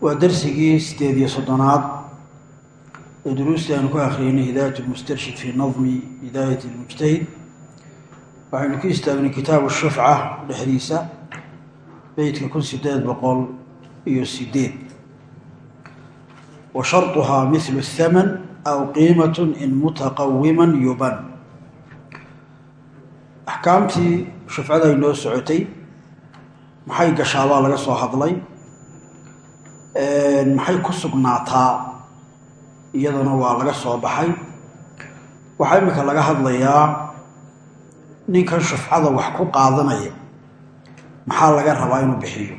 waa darsigii sideed iyo soddonaad ee duruustii aanu ku akriyeynay hidaayat lmustarshid fii nadmi hidaayat lmujtahid waxaynu ku istaagnay kitaabu shufca dhexdiisa beytka kun sideed boqol iyo sideed wa sharطuhaa mihlu thaman aw qiimat in mutaqawiman yuban. Axkaamtii shufcada ay noo socotay maxay gashaabaa laga soo hadlay maxay ku sugnaataa? Iyadana waa laga soo baxay. Waxaa imika laga hadlayaa ninkan shufcada wax ku qaadanaya. Maxaa laga rabaa inuu bixiyo?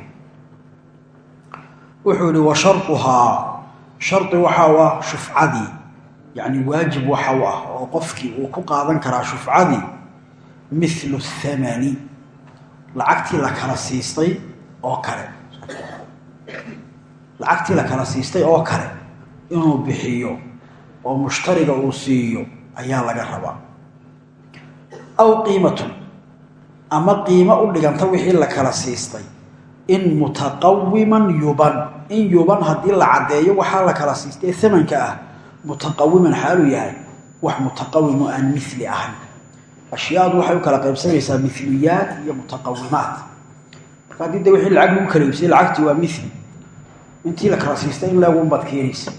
Wuxuu yihi wa sharduhaa shardi waxa u ah shufcadii yacni waajib waxa u ah oo qofkii uu ku qaadan karaa shufcadii mithlu thamani. Lacagtii la kala siistay oo kale lacagtii la kala siistay oo kale inuu bixiyo oo mushtariga uu siiyo ayaa laga rabaa. Aw qiimatun ama qiimo u dhiganta wixii la kala siistay. In mutaqawiman yuban in yuban haddii la caddeeyo waxaa la kala siistay amanka ah mutaqawiman xaaluu yahay wax mutaqawimo aan mili ahayn. Ashyaadu waxay u kala qaybsamaysaa miliyaat iyo mutaqawimaat marka haddii de wixii lacag lagu kala iibsayay lacagtii waa mili intii la kala siistay in leegunbaad keenaysa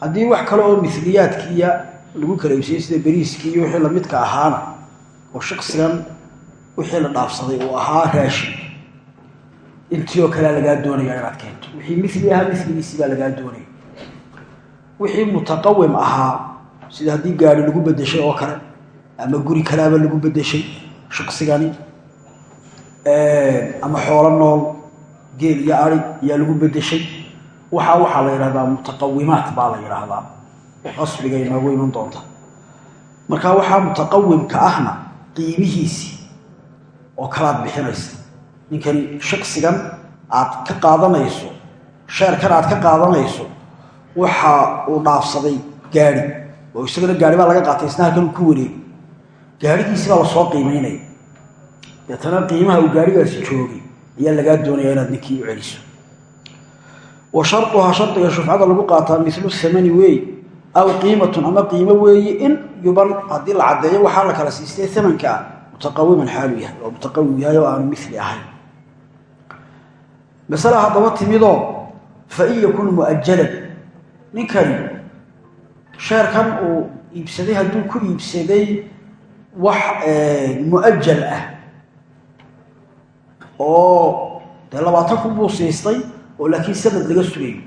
haddii wax kale oo miliyaadkiiya lagu kala iibsayey sida beriiskii iyo wixii lamidka ahaana oo shaksigan wixii la dhaafsaday uu ahaa raashin intii oo kalea lagaa doonaya inaad keento. Wixii mili ahaa miligiisii baa lagaa doonaya. Wixii mutaqawim ahaa sida haddii gaari lagu bedeshay oo kale ama guri kalaaba lagu bedeshay shaqsigani ama xoolo nool geel iyo ari ayaa lagu bedeshay waxaa waxaa la yidhahdaa mutaqawimaat baa la yidhaahdaa qasbiga inoogu iman doonta. Marka waxaa mutaqawimka ahna qiimihiisii oo kalaad bixinaysa. Ninkani shaksigan aad ka qaadanayso sheerkan aad ka qaadanayso waxa uu dhaafsaday gaari. Oo isagana gaari baa laga qaatay isna halkan uu ku wareegay gaarigiisi baa la soo qiimaynaya deetana qiimaha uu gaarigaasi joogay ayaa lagaa doonaya inaad ninkii u celiso. Wa sharduhaa shardiga shufcada lagu qaataa milu thamani weey aw qiimatun ama qiimo weeye in yuban haddii la caddeeyo waxaa la kala siistay amanka ah. Mutaqawiman xaalu yahay oo mutaqawim yahay oo aanu mili ahayn. Masala haddaba timidoo fa in yakun mu'ajalan ninkani sheerkan uu iibsaday hadduu ku iibsaday wax mu'ajal ah oo dee labaatan kun siistay oo laakiin sanad laga sugayo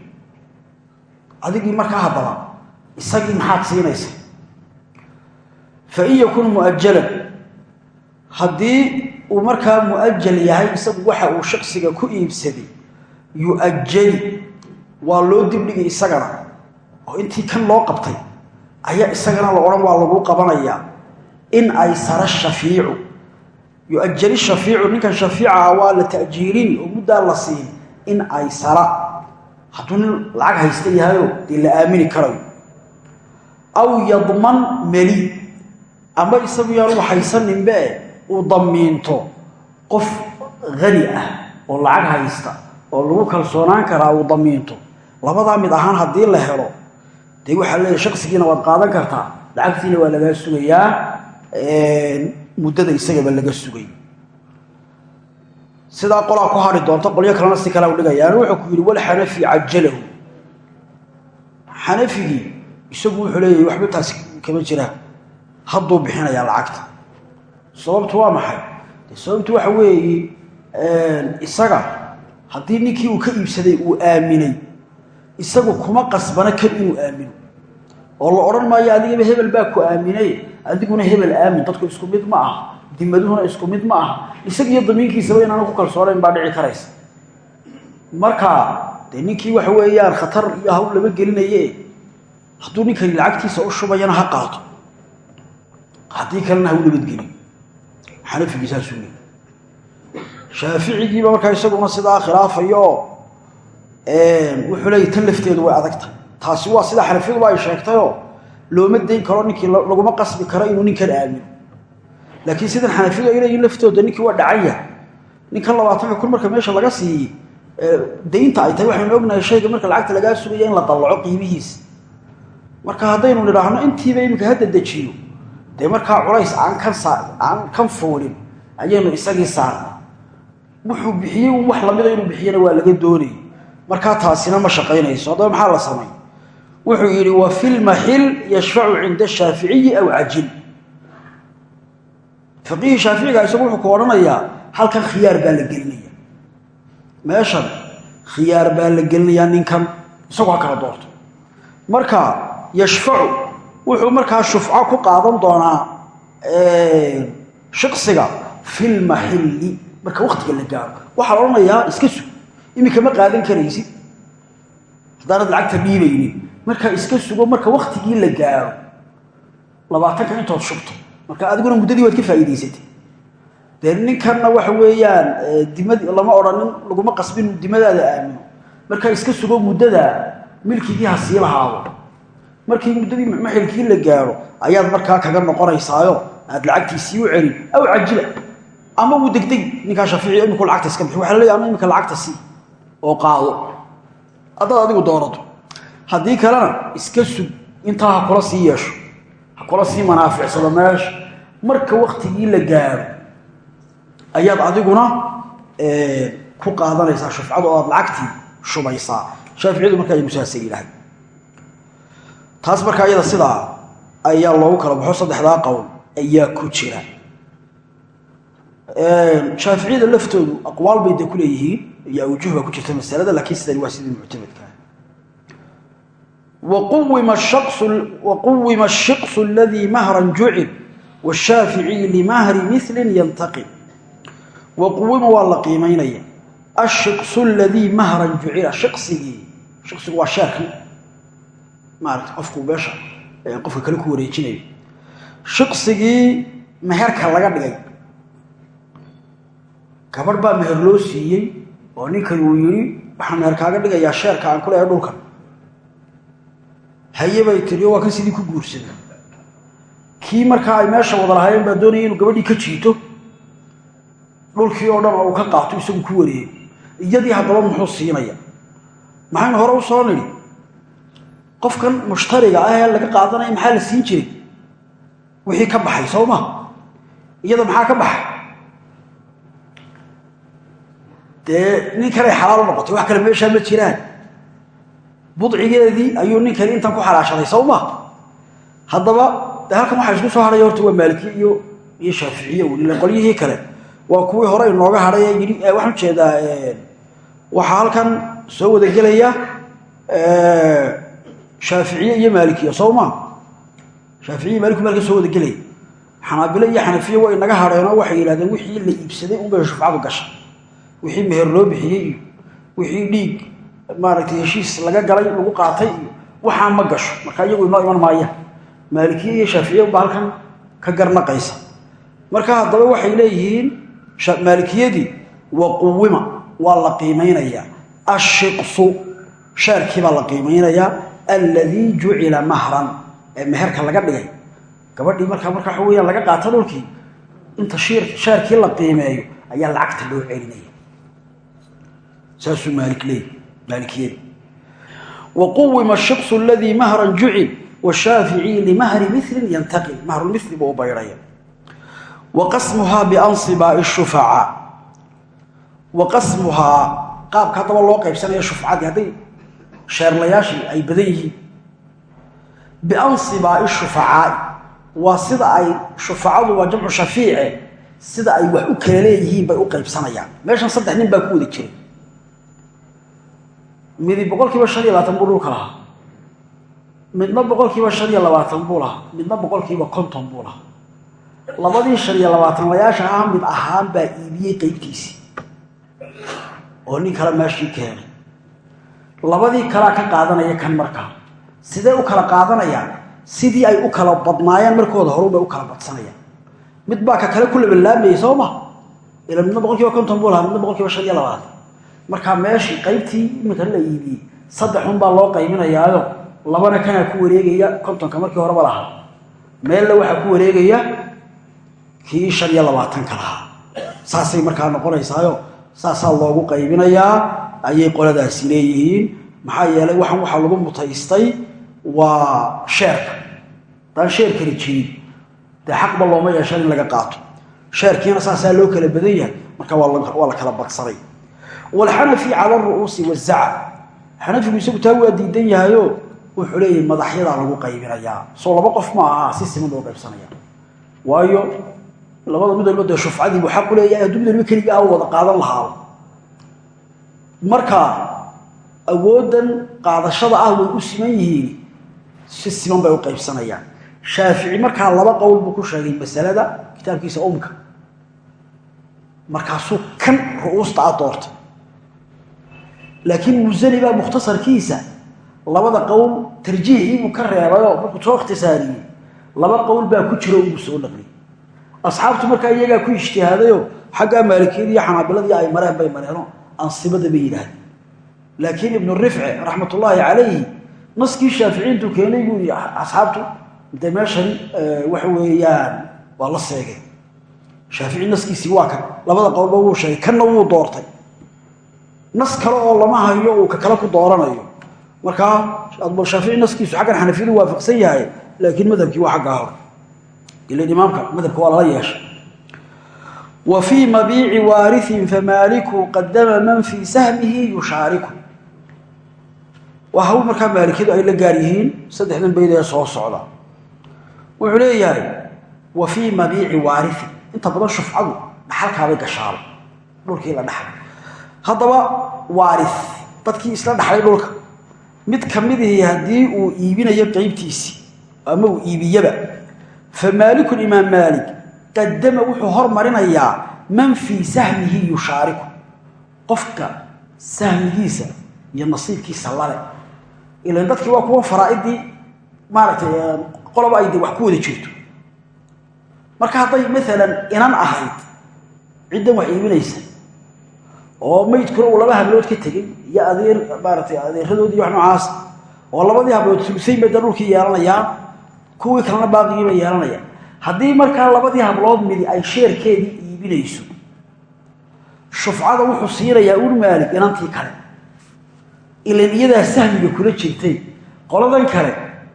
adigii markaa haddaba isagii maxaad siinaysa fa in yakun mu'ajalan haddii uu markaa mu'ajal yahay isagu waxa uu shaksiga ku iibsaday yu'ajali waa loo dibdhigay isagana. Oo intii kan loo qabtay ayaa isagana la odhan waa lagu qabanayaa in ay sara shafiicu yuajali shafiicu ninkan shafiicaha waa la ta'jiirini oo muddaa la siin in ay sara. Hadduu nin lacag haysta yahayo dee la aamini karayo. Aw yadman meli ama isagu yaanu haysaninbe uu damiinto qof hani ah oo lacag haysta oo lagu kalsoonaan karaa uu damiinto labadaa mid ahaan haddii la helo dee waxaa leeyahy shaksigiina waad qaadan kartaa. Lacagtiina waa lagaa sugayaa muddada isagaba laga sugay. Sidaa qolaa ku hari doonta qolyo kalena si kale u dhigayaan wuxuu ku yidhi walxanafi cajalahu xanafigii isagu wuxuu leeyahay waxba taasi kama jiraan hadduu bixinayaa lacagta. Sababtu waa maxay? De sababtu waxa weeye isaga haddii ninkii uu ka iibsaday uu aaminay isagu kuma qasbana kan inuu aamino oo la odhan maayo adigaba hebel baa ku aaminay. Adiguna hebel aamin dadku isku mid ma aha. Dimaduhuna isku mid ma aha. Isagiyo damiinkiisaba inaanu ku kalsoonayn baa dhici karaysa. Marka dee ninkii waxa weeyaan khatar iyo hawl lama gelinaye hadduu ninkani lacagtiisa u shubayana ha qaato. Haddii kalena ha u nabadgelin xanafigii saasuu leey shaaficigiiba markaa isaguna sidaa khilaafayo wuxuu leeyay tan lafteedu way adagtahay taasi waa sida xanafiyaduba ay sheegtayoo looma dayn karo ninkii laguma qasbi karo inuu ninkan aamino. Laakiin sidan xanafiyadu ay leeyihiin laftooda ninkii waa dhacan yahay ninkan labaatanka kun marka meesha laga siiyey daynta ay tahay waxaynu ognahay shayga marka lacagta lagaa sugaya in la dallaco qiimihiisa marka haddaynu nidhaahno intiiba iminka hadda dejiyo dee markaa culays aan kan fuulin ayaynu isagii saarnay wuxuu bixiyey wax lamida inuu bixiyana waa laga doonayay markaa taasina ma shaqaynayso haddaba maxaa la samay wuxuu yidhi wa fi lmaxil yashfacu cinda shaaficiyi aw cajil fiqihii shaaficiga isagu wuxuu ku odhanayaa halkan khiyaar baa la gelinaya. Meeshan khiyaar baa la gelinayaa ninkan isagu ha kala doorto. Marka yashfacu wuxuu markaa shufco ku qaadan doonaa shiqsiga fi lmaxilli marka waktiga la gaaro. Waxaa la odhanayaa iska sug iminka ma qaadan karaysid markaa iska sugo marka waktigii la gaaro labaatanka intood shubto. Marka adiguna muddadii waad ka faa'iidaysatay. Dee ninkanna waxa weeyaan dimadi lama odhanin laguma qasbin dimadaada aamino. Markaa iska sugo muddada milkigii ha sii lahaado. Markii muddadii maxilkii la gaaro ayaad markaa kaga noqonaysaayo aad lacagtiisii u celin aw cajila. Ama uu degdeg ninkaa shaafici iminku lacagta iska bixi. Waxa la leeya ama iminka lacagta sii oo qaado. Haddaad adigu doorato haddii kalena iska sug intaa ha kula sii yeesho ha kula sii manaaficsado meesha marka waktigii la gaaro ayaad adiguna ku qaadanaysaa shufcada oo aad lacagtii shubaysaa. Shaaficiyadu markaa ay musaasa yidhaahda taas markaa iyada sidaa ayaa loogu kala baxo saddexdaa qowl ayaa ku jira. Shaaficiyada laftoodu aqwaal bay de ku leeyihiin iyo awjuh baa ku jirta masalada laakiin sidani waa sidii muctamadkaa waquwima الshikص اladii mahra jucil wالshaaficiي limahri mili yantaqim waquwima waa la qiimaynaya ashikص اladii mahran jucila shiqsigii shiqsigu waa sheerkii maarata qofku beesha qofka kale ku wareejinayo shiqsigii meherka laga dhigay gabadh baa meher loo siiyey oo ninkan uu yidhi waxaan meher kaaga dhigayaa sheerka aan ku leehay dhulkan haye bay tiriyo waa kan sidii ku guursada kii markaa ay meesha wada lahaayeen baa doonaya inuu gabadhii ka jiito. Dhulkii oo dhan oo uu ka qaato isagu ku wareeyey iyadii haddaba muxuu siinaya maxaynu hore u soo nidhi? Qofkan mushtariga ah ee laga qaadanaya maxaa la siin jiray? Wixii ka baxay soo ma? Iyada maxaa ka baxay? Dee nin kale xalaal u noqotay wax kale meeshaa ma jiraan budcigeedii ayuu ninkani intan ku xalaashaday soo ma haddaba halkan waxaa isku soo hadhaya horta waa maalikiye iyo iyo shaaficiye ila qolyihii kale. Waa kuwii hore inooga hadhay yidhi waxaan u jeedaa waxaa halkan soo wada gelaya shaaficiye iyo maalikiye soo ma shaaficiye maaliku maalka soo wada gelaya. Xanaabile iyo xanafiye waa inaga hadheenoo waxay yidhahdeen wixii la iibsaday unbay shufcadu gashay wixii meher loo bixiyey wixii dhiig maaragtay heshiis laga galay lagu qaatay iyo ma gasho. Marka iyagu inoo iman maayaan maalikiye iyo shaaficiye unbaa halkan ka garnaqaysa. Marka haddaba waxay leeyihiin maalikiyadii wa quwima waa la qiimaynayaa ashiqsu shaarkii baa la qiimaynayaa alladii jucila mahran ee meherka laga dhigay. Gabadhii markaa marka waxa weyaan laga qaata dhulkii inta shaarkii la qiimeeyo ayaa lacagta loo celinaya saasuu maalik maalikiyadi wa quwima ashiqsu aladii mahran jucil washaaficii limahri milin yantaqil mahrulmili buu u baydhaya wa qasmuhaa biansibaai shufacaa wa qasmuhaa qaabka haddaba loo qaybsanayo shufcadii hadday sheerlayaashii ay badan yihiin. Biansibaai shufacaai waa sida ay shufacadu waa jamcu shafiice sida ay wax u midi boqol kiiba shan iyo labaatan buu dhulka lahaa midna boqol kiiba shan iyo labaatan buu lahaa midna boqol kiiba konton buu lahaa labadii shan iyo labaatan layaasha ah mid ahaan baa iibiyey qeybtiisii oo nin kale meeshii keenay labadii kalea ka qaadanaya kan markaa sidee u kala qaadanayaan sidii ay u kala badnaayeen markooda horubay u kala badsanayaan mid baa ka kale ku labalaamayay soo ma? Ila midna boqol kiiba konton buu lahaa midna boqol kiiba shan iyo labaatan markaa meeshii qaybtii iminka la iibiyey saddexun baa loo qaybinayaayo labana kanaa ku wareegaya kontonka markii horeba lahaa meella waxaa ku wareegaya kii shan iyo labaatanka lahaa. Saasay markaa noqonaysaayo saasaa loogu qaybinayaa ayay qoladaasi leeyihiin. Maxaa yeelay waxan waxaa lagu mutaystay waa sheerka. Haddaan sheerkani jirin dee xaqba looma yeeshan in laga qaato. Sheerkiina saasaa loo kala badan yahay marka waa la kala badsanay walxanafi cala aru'uusi wazaca xanafigu isagu taa waa diidan yahayo wuxuu leeyahay madaxyadaa lagu qaybinayaa soo laba qof ma aha si siman loo qaybsanaya waayo labada mid walba dee shufcadii buu xaq u leeyahay hadduu mid walba keligii ah marka awooddan qaadashada ah way u siman yihiin si siman bay u qaybsanayaan shaafici markaa laba qowl buu ku sheegay masalada kitaabkiisa umka markaasuu kan ru'uusta a doortay laakiin musani baa mukhtasarkiisa labada qowl tarjiixii buu ka reebayoo markuu soo ikhtisaariyey laba qowl baa ku jiro inuu soo naqliyey asxaabtu markaa iyagaa ku ijtihaadayoo xaggaa maalikiyadii iyo xanaabiladii ay mareen bay mareeno ansibada bay yidhaahdeen. Laakiin ibnu rifci raxmatullaahi calayhi naskii shaaficiintu keenay buu yidhi asxaabtu de meeshan waxa weeyaan waa la seegay. Shaafici naskiisii waa kan labada qowlba wuu sheegay kanna wuu doortay nas kale oo lama hayo uu ka kale ku dooranayo. Markaa shaafici naskiisu xaggan xanafiyadu waafaqsan yahay laakiin madhabkii waa xaggaa hor. Ilan imaamka madhabka waa lala yeeshay wa fii mabiici waariin famaaliku qadama man fii sahmihi yushaariku. Waa hawl markaa maalikiyadu ay la gaar yihiin saddexdan bayd soo socda. Wuxuu leeyahay wa fii mabiici waariin inta badan shufcadu dhaxalkaabay gashaaba dhulkii la dhaxlay. Haddaba waari dadkii isla dhaxlay dhulka. Mid ka midihii haddii uu iibinayo qaybtiisii ama uu iibiyaba fa maalikun imaam maalik qadama wuxuu hormarinayaa man fii sahmihi yushaariku. Qofka sahmigiisa iyo nasiibkiisa lale. Ilan dadkii waa kuwa faraa'idii maaragtay qoloba ay wax ku wada jirto. Marka hadday maalan inan ahayd ciddan wax iibinaysa oo maydkuna uu laba hablood ka tegey iyo adeer maaragtay adeeradoodii wax noocaas oo labadii hablood sulusayn bay da dhulkii kalena baaqigii bay yeelanayaan haddii markaa labadii hablood midi ay sheerkeedii iibinayso shufcada wuxuu siinayaa un maalig inantii kale. Ilan iyadaa sahmiga kula jirtay. Qoladan kale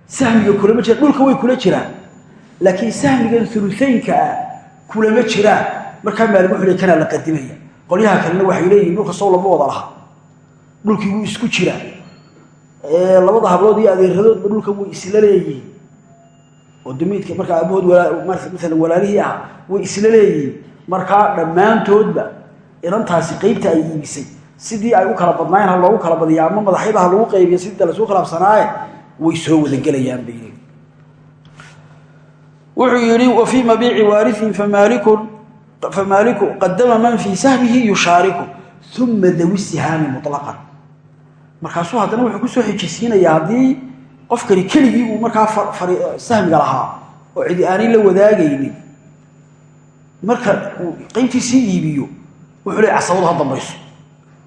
sahmiga kulama jira. Dhulka way kula jiraan. Laakiin sahmigan ulusaynka ah kulama jiraan markaa maalig wuxuu le kanaa la qadimaya qolyaha kalena waxay leeyihiin dhulka sow lama wada laha. Dhulkii wuu isku jiraa labada hablood iyo adeeradoodba dhulka way isla leeyihiin. Oo damiidka markaa abahood maalan walaalihii ah way isla leeyihiin. Markaa dhammaantoodba inantaasi qeybta ay iibisay. Sidii ay u kala badnaayeen ha loogu kala badiya ama madaxyada lagu qaybiya sidii lasuu khilaafsanaaye way soo wadagelayaan bay leeyihiin wuxuu yidhi wa fii mabiici waariin famaalikun famaaliku qadama man fii sahmihi yushaariku uma dawi sihaami mulaqan markaasuu haddana wuxuu ku soo xijisiinayaa haddii qofkani keligii uu markaa sahmiga lahaa oo cidi aanay la wadaagaynin marka uu qaybtiisii iibiyo wuxuu leey casabadu ha dambayso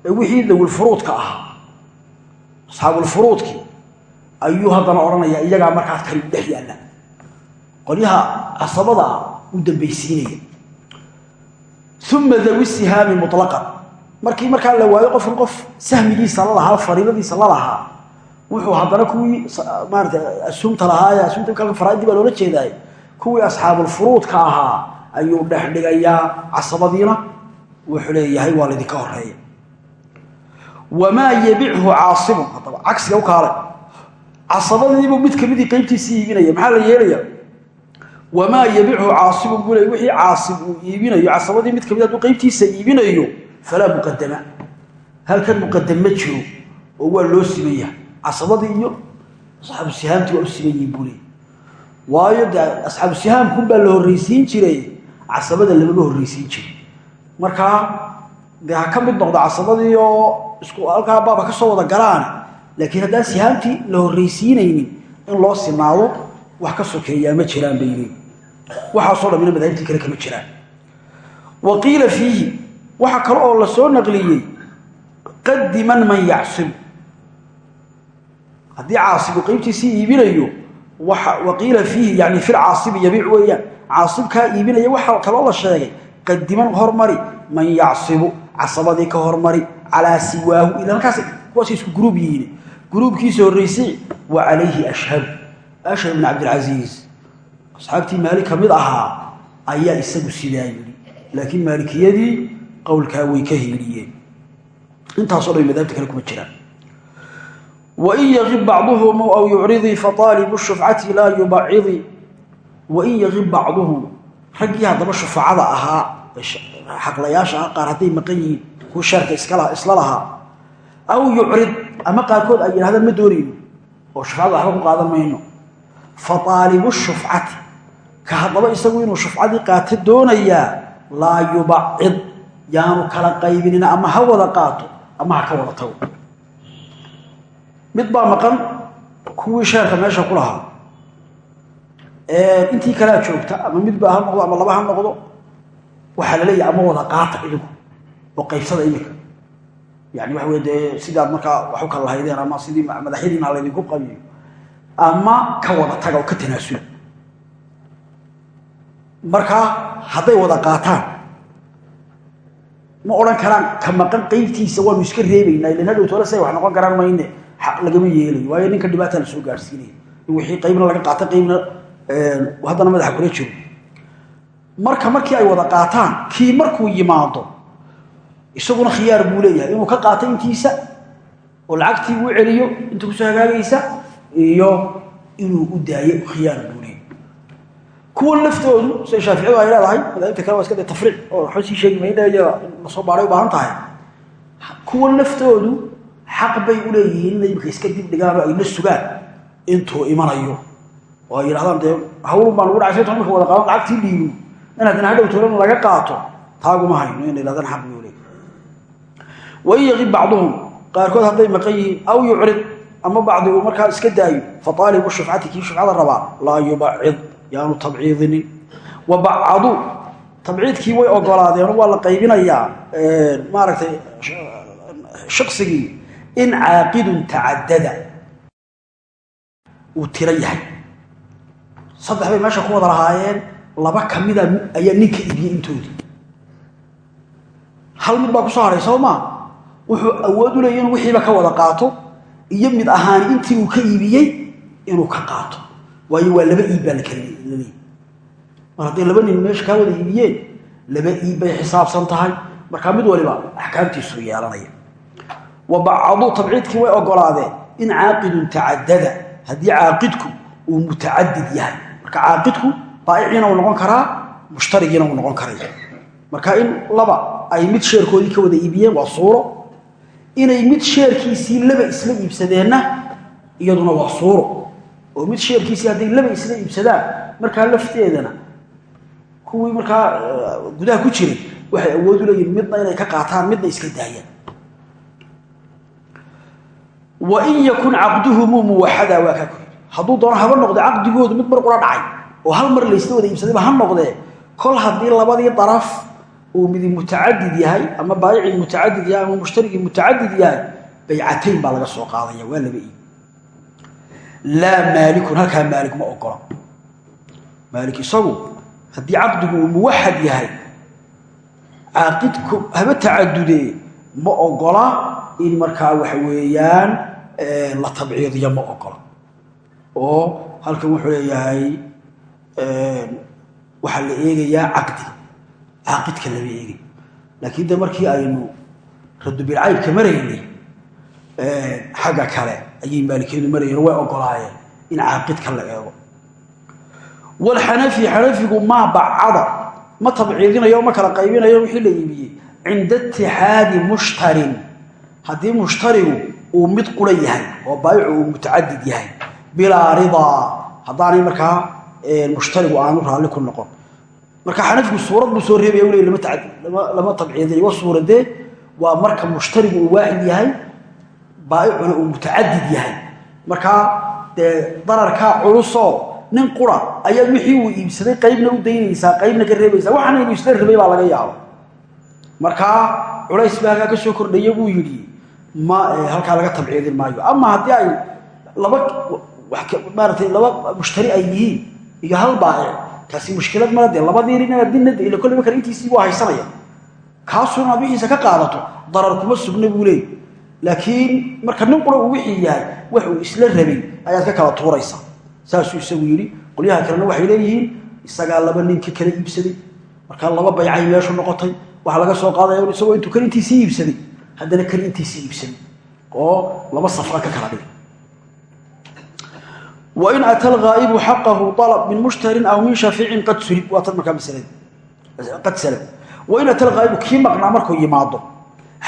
ee wixii dawilfuruudka ahaa asxaabulfuruudkii ayuu haddana odhanayaa iyagaa markaas kali u dhex yaalla qolyaha casabada ah uu dambaysiinaya uma dawi sihaami mulaqan markii markaa la waayo qofkan qof sahmigiisa la lahaa fariidadiisa la lahaa wuxuu haddana kuwii maarata asumta lahaa asumta kalka faraaidii baa loola jeedaay kuwii asxaabulfuruudka ahaa ayuu dhexdhigayaa casabadiina wuxuu leeyahay waa laydinka horreeya wamaa yabichu caasibun haddaba cagsiga u kaalay casabadiibuu mid kamidii qaybtiisii iibinaya maxaa la yeelaya wamaa yabichu caasibun buu le wixii caasib uu iibinayo. Casabadii mid ka mid hadduu qaybtiisa iibinayo falaa muqadama halkan muqadam ma jiro oo waa loo siman yahay casabadii iyo asxaabu sihaamtii waa u siman yihiin buu leey waayo de asxaabu sihaamkun baa la horreysiin jiray casabada lamama horreysiin jiray. Markaa dee ha ka mid noqdo casabadii oo isku halkaa baaba ka soo wada galaan laakiin haddaan sihaamtii la horraysiinaynin in loo sinaado wax ka sokeeyaa waxaasoo dhamina madaahibtii kale kama jiraan. Wa qiila fiihi waxa kale oo la soo naqliyey qadiman man yacsibu haddii caasibu qaybtiisii iibinayo waqiila fiihi yani fi lcaasibi yabiic weeyaan caasibkaa iibinaya waxaa kaloo la sheegay qadiman hormari man yacsibu casabadii ka hormari calaa siwaahu ila halkaas kuwaas isku gruub yihiin. Gruubkiisa horraysay wa calayhi ashhab ashhab ibn cabdilcasiis asxaabtii maalik ka mid ahaa ayaa isagu sidaa yidhi. Laakiin maalikiyadii qowlkaa way ka hiiliyeen intaasoo dhan madaabta kale kuma jiraan. Wain yaqib bacduhum aw yucridii faaalibu shufcati laa yubacidi wain yaqib bacduhum raggii haddaba shufacada ahaa xaqlayaasha ah qaar hadday maqan yihiin kuwa sheerka isla lahaa aw yucrid ama qaarkood ay yidhahdaan ma ka haddaba isagu inuu shufcadii qaato doonayaa laa yubacid yaanu kala qaybinin ama ha wada qaato ama ha ka wada tago. Mid baa maqan kuwii sheerka meesha ku lahaa. Intii kalea joogta ama midba ha noqdo ama laba ha noqdo waxaa la leeyahay ama wada qaata idinku oo qaybsada iminka yani waxa wey dee sidaad markaa wax u kala lahaydeen ama sidii madaxyadiina laydinku qabiyo. Ama ka wada taga oo ka tanaasula markaa hadday wada qaataan ma odhan karaan ka maqan qaybtiisa waanu iska reebaynaa ilan hadhow tole say wax noqon karaan mayne lagama yeelayo waayo ninka dhibaata la soo gaarsiinaya in wixii qaybna laga qaato qaybna haddana madaxa kula jiro. Marka markii ay wada qaataan kii markuu yimaado isaguna khiyaar buu leeyahay inuu ka qaato intiisa oo lacagtii uu celiyo inta ku soo hagaagaysa iyo inuu u daayo khiyaar buu kuwan laftoodu sida shaaficiyadu ay leedahay madaahibta kale waa iska de tafriic oo waxba sii sheegi mayna in la soo baaray u baahan tahay. Kuwan laftoodu xaq bay u leeyihiin inay iska dib dhigaan ay la sugaan imanayo. Oo ay yidhahdaan dee hawlun ugu dhacay sayto wada qaadan lacagtii dhiibin inaadna hadhow toolan laga qaato taaguma hayno inay yidhahdaan xaq bay u leeyihiin wain yaqib bacduhum qaarkood hadday maqan yihiin aw yucrid ama bacdi markaa iska daayo fa aalibu shufcati kii shufcada rabaa laa yubacid yaanu tabciidinin wa bacaduu tabciidkii way ogolaadeen waa la qaybinayaa maaragtay shaqsigii in caaqidun tacadada uu tiro yahay. Saddex bay meesha ku wada lahaayeen laba ka ayaa ninka iibiyey intoodii hal mid baa haray soo maa wuxuu awood u leeyay inuu wixiiba ka wada qaato iyo mid ahaan intii uu ka iibiyey inuu ka qaato waayo waa laba iib baa la kala leeyay mar hadday laba nin meesha kaa wada iibiyeen laba iib bay xisaabsan tahay. Markaa mid waliba axkaamtiisu yeelanaya. Wa bacaduu tabciidkii way ogolaadeen in caaqidun tacadada haddii caaqidku uu mutacadid yahay. Marka caaqidku baa'iciina uu noqon karaa mushtarigiina uu noqon karaya marka in laba ay mid sheerkoodii ka wada iibiyeen waa suuro. Inay mid sheerkiisii laba isla iibsadeenna iyaduna waa suuro oo mid sheerkiisii hadday laba isla iibsadaan markaa lafteedana kuwii markaa gudaha ku jiray waxay awood u leeyihiin midna inay ka qaataan midna iska daayaan. Wain yakun caqduhumu muwaxada waa kaa kuyii hadduu doono haba noqde mid mar qura dhacay oo hal mar laysla wada iibsadayba ha noqdee kol haddii labadii daraf uu midi mutacadid yahay ama baayicii mutacadid yahay ama mushtarigii mutacadid yahay baycatayn baa laga soo qaadaya waa laba iib laa maalikun halkaa maalik ma ogola. Maalik isagu haddii caqdigu uu muwaxad yahay caaqidku haba tacadudee ma ogola in markaa waxa weeyaan la tabciidiyo ma ogola. Oo halkan wuxuu leeyahay waxaa la eegayaa caqdi. Caaqidka lama eegay laakiin de markii aynu radubilcaybka maraynay xagga kale ayay maalikiyadu marayeen way ogolaayeen in caaqidka la eego. Walxanafi xanafigu maa bacada ma tabciidinayo ma kala qaybinayo wixii la iibiyey cinda itixaadi mushtarin. Haddii mushtarigu uu mid qura yahay oo baayicu uu mutacadid yahay bilaa ridaa haddaanay markaa mushtarigu aanu raalli ku noqon. Marka xanafigu suurad buu soo reebaya u le lama tabciidinayo suuradee waa marka mushtarigu uu yahay baa'icuna uu mutacadid yahay. Markaa dee dararkaa culusoo nin qura ayaa wixii uu iibsaday qaybna u daynaysaa qaybna ka reebaysaa waxaana inuu isla rabay baa laga yaabo markaa culays baa ka soo kordhaya buu yidhi ma halkaa laga tabciidin maayo. Ama haddii ay laba maaratay laba mushtari ay yihiin iyo hal baa'ic taasi mushkilad mala dee labadii nin inaad dinada ila kolliba kale intiisii buu haysanaya. Kaasuna inaad wixiisa ka qaadato darar kuma sugna buu leey laakiin marka nin qura wixii yahay wax isla rabay ayaad ka kala tuuraysaa saasuu isagu yidhi qolyaha kalena waxay leeyihiin isagaa laba ninka kala iibsaday. Markaa laba baycay meeshu noqotay waxaa laga soo qaadaya isagoo intuu kan intiisii iibsaday. Haddana kan intiisii iibsaday. Oo laba safra ka kala dhigay. Wain ata alghaa'ibu xaqahu alab min mushtarin aw min shafiicin qad sulib. Waa tan markaa masalada qad salab. Wain ata alghaa'ibu kii maqnaa markuu yimaado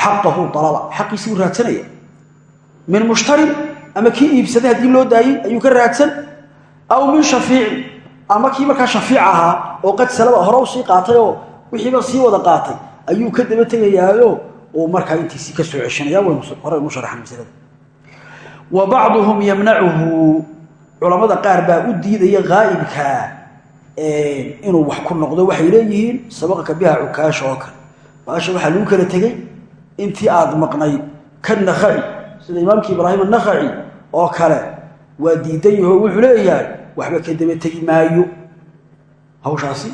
xaqahu alaba xaqiisii buu raadsanaya. Min mushtarin ama kii iibsaday haddii loo daayey ayuu ka raadsan. Aw min shafiicin ama kii markaa shafiic ahaa oo qad salaba hore u sii qaatay oo wixiiba sii wada qaatay ayuu ka daba tegayaayo uu markaa intiisii ka soo ceshanaya hore inu sharaxan masalada. Wa bacduhum yamnacuhu culamada qaar baa u diidaya haa'ibkaa inuu wax ku noqdo waxay intii aad maqnayd ka nakaci sida imaamkii ibraahim anakaci oo kale waa diidan yaho wuxuu leeyahay waxba ka daba tegi maayo. Hawshaasi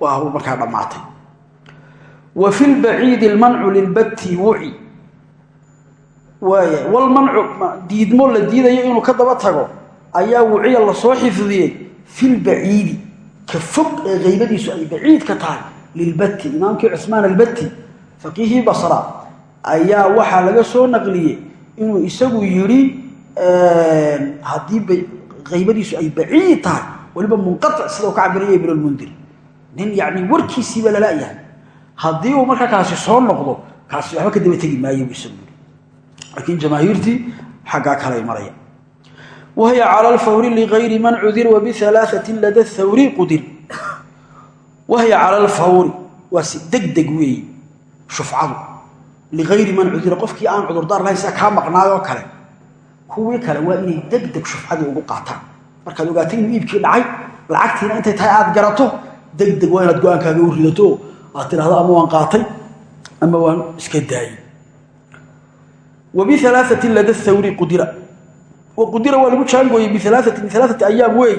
waa hawl markaa dhammaatay. Wa fi lbaciidi almancu lilbatti wuci waaya walmancu diidmo la diidayo inuu ka daba tago ayaa wuciya la soo xifdiyey fi lbaciidi ka fog ee haybadiisu ay baciid ka tahay lilbatti imaamkii cusmaan albatti faqiihii basra ayaa waxaa laga soo naqliyey inuu isagu yidhi haddii haybadiisu ay baciid tahay weliba munqatic ka cabiraya ibn lmundir nin yacni warkiisiiba lala-yahay haddii uu markaa kaasi soo noqdo kaasi waxba ka daba tegi maayo isagu laakiin jamaahiirtii xaggaa kalay maraya wahiya cala alfawri ligayri man cudir wabialaaثatin lada thawri qudir. Wahiya cala alfawri waa si deg deg weeye shufcadu ligayri man cudira qofkii aan cudurdaar lahayn sida kaa maqnaayoo kale kuwii kale waa inay deg deg shufcadii ugu qaataan markaad ogaatay inuu iibkii dhacay lacagtiina intay tahay aad garato deg deg waa inaad go'aankaaga u ridato aad tidhahdo ama waan qaatay ama waan iska daayey wabialaaثatin lada thawri qudira qudira waa lagu jaangooyey bialaaati bialaaati ayaam wey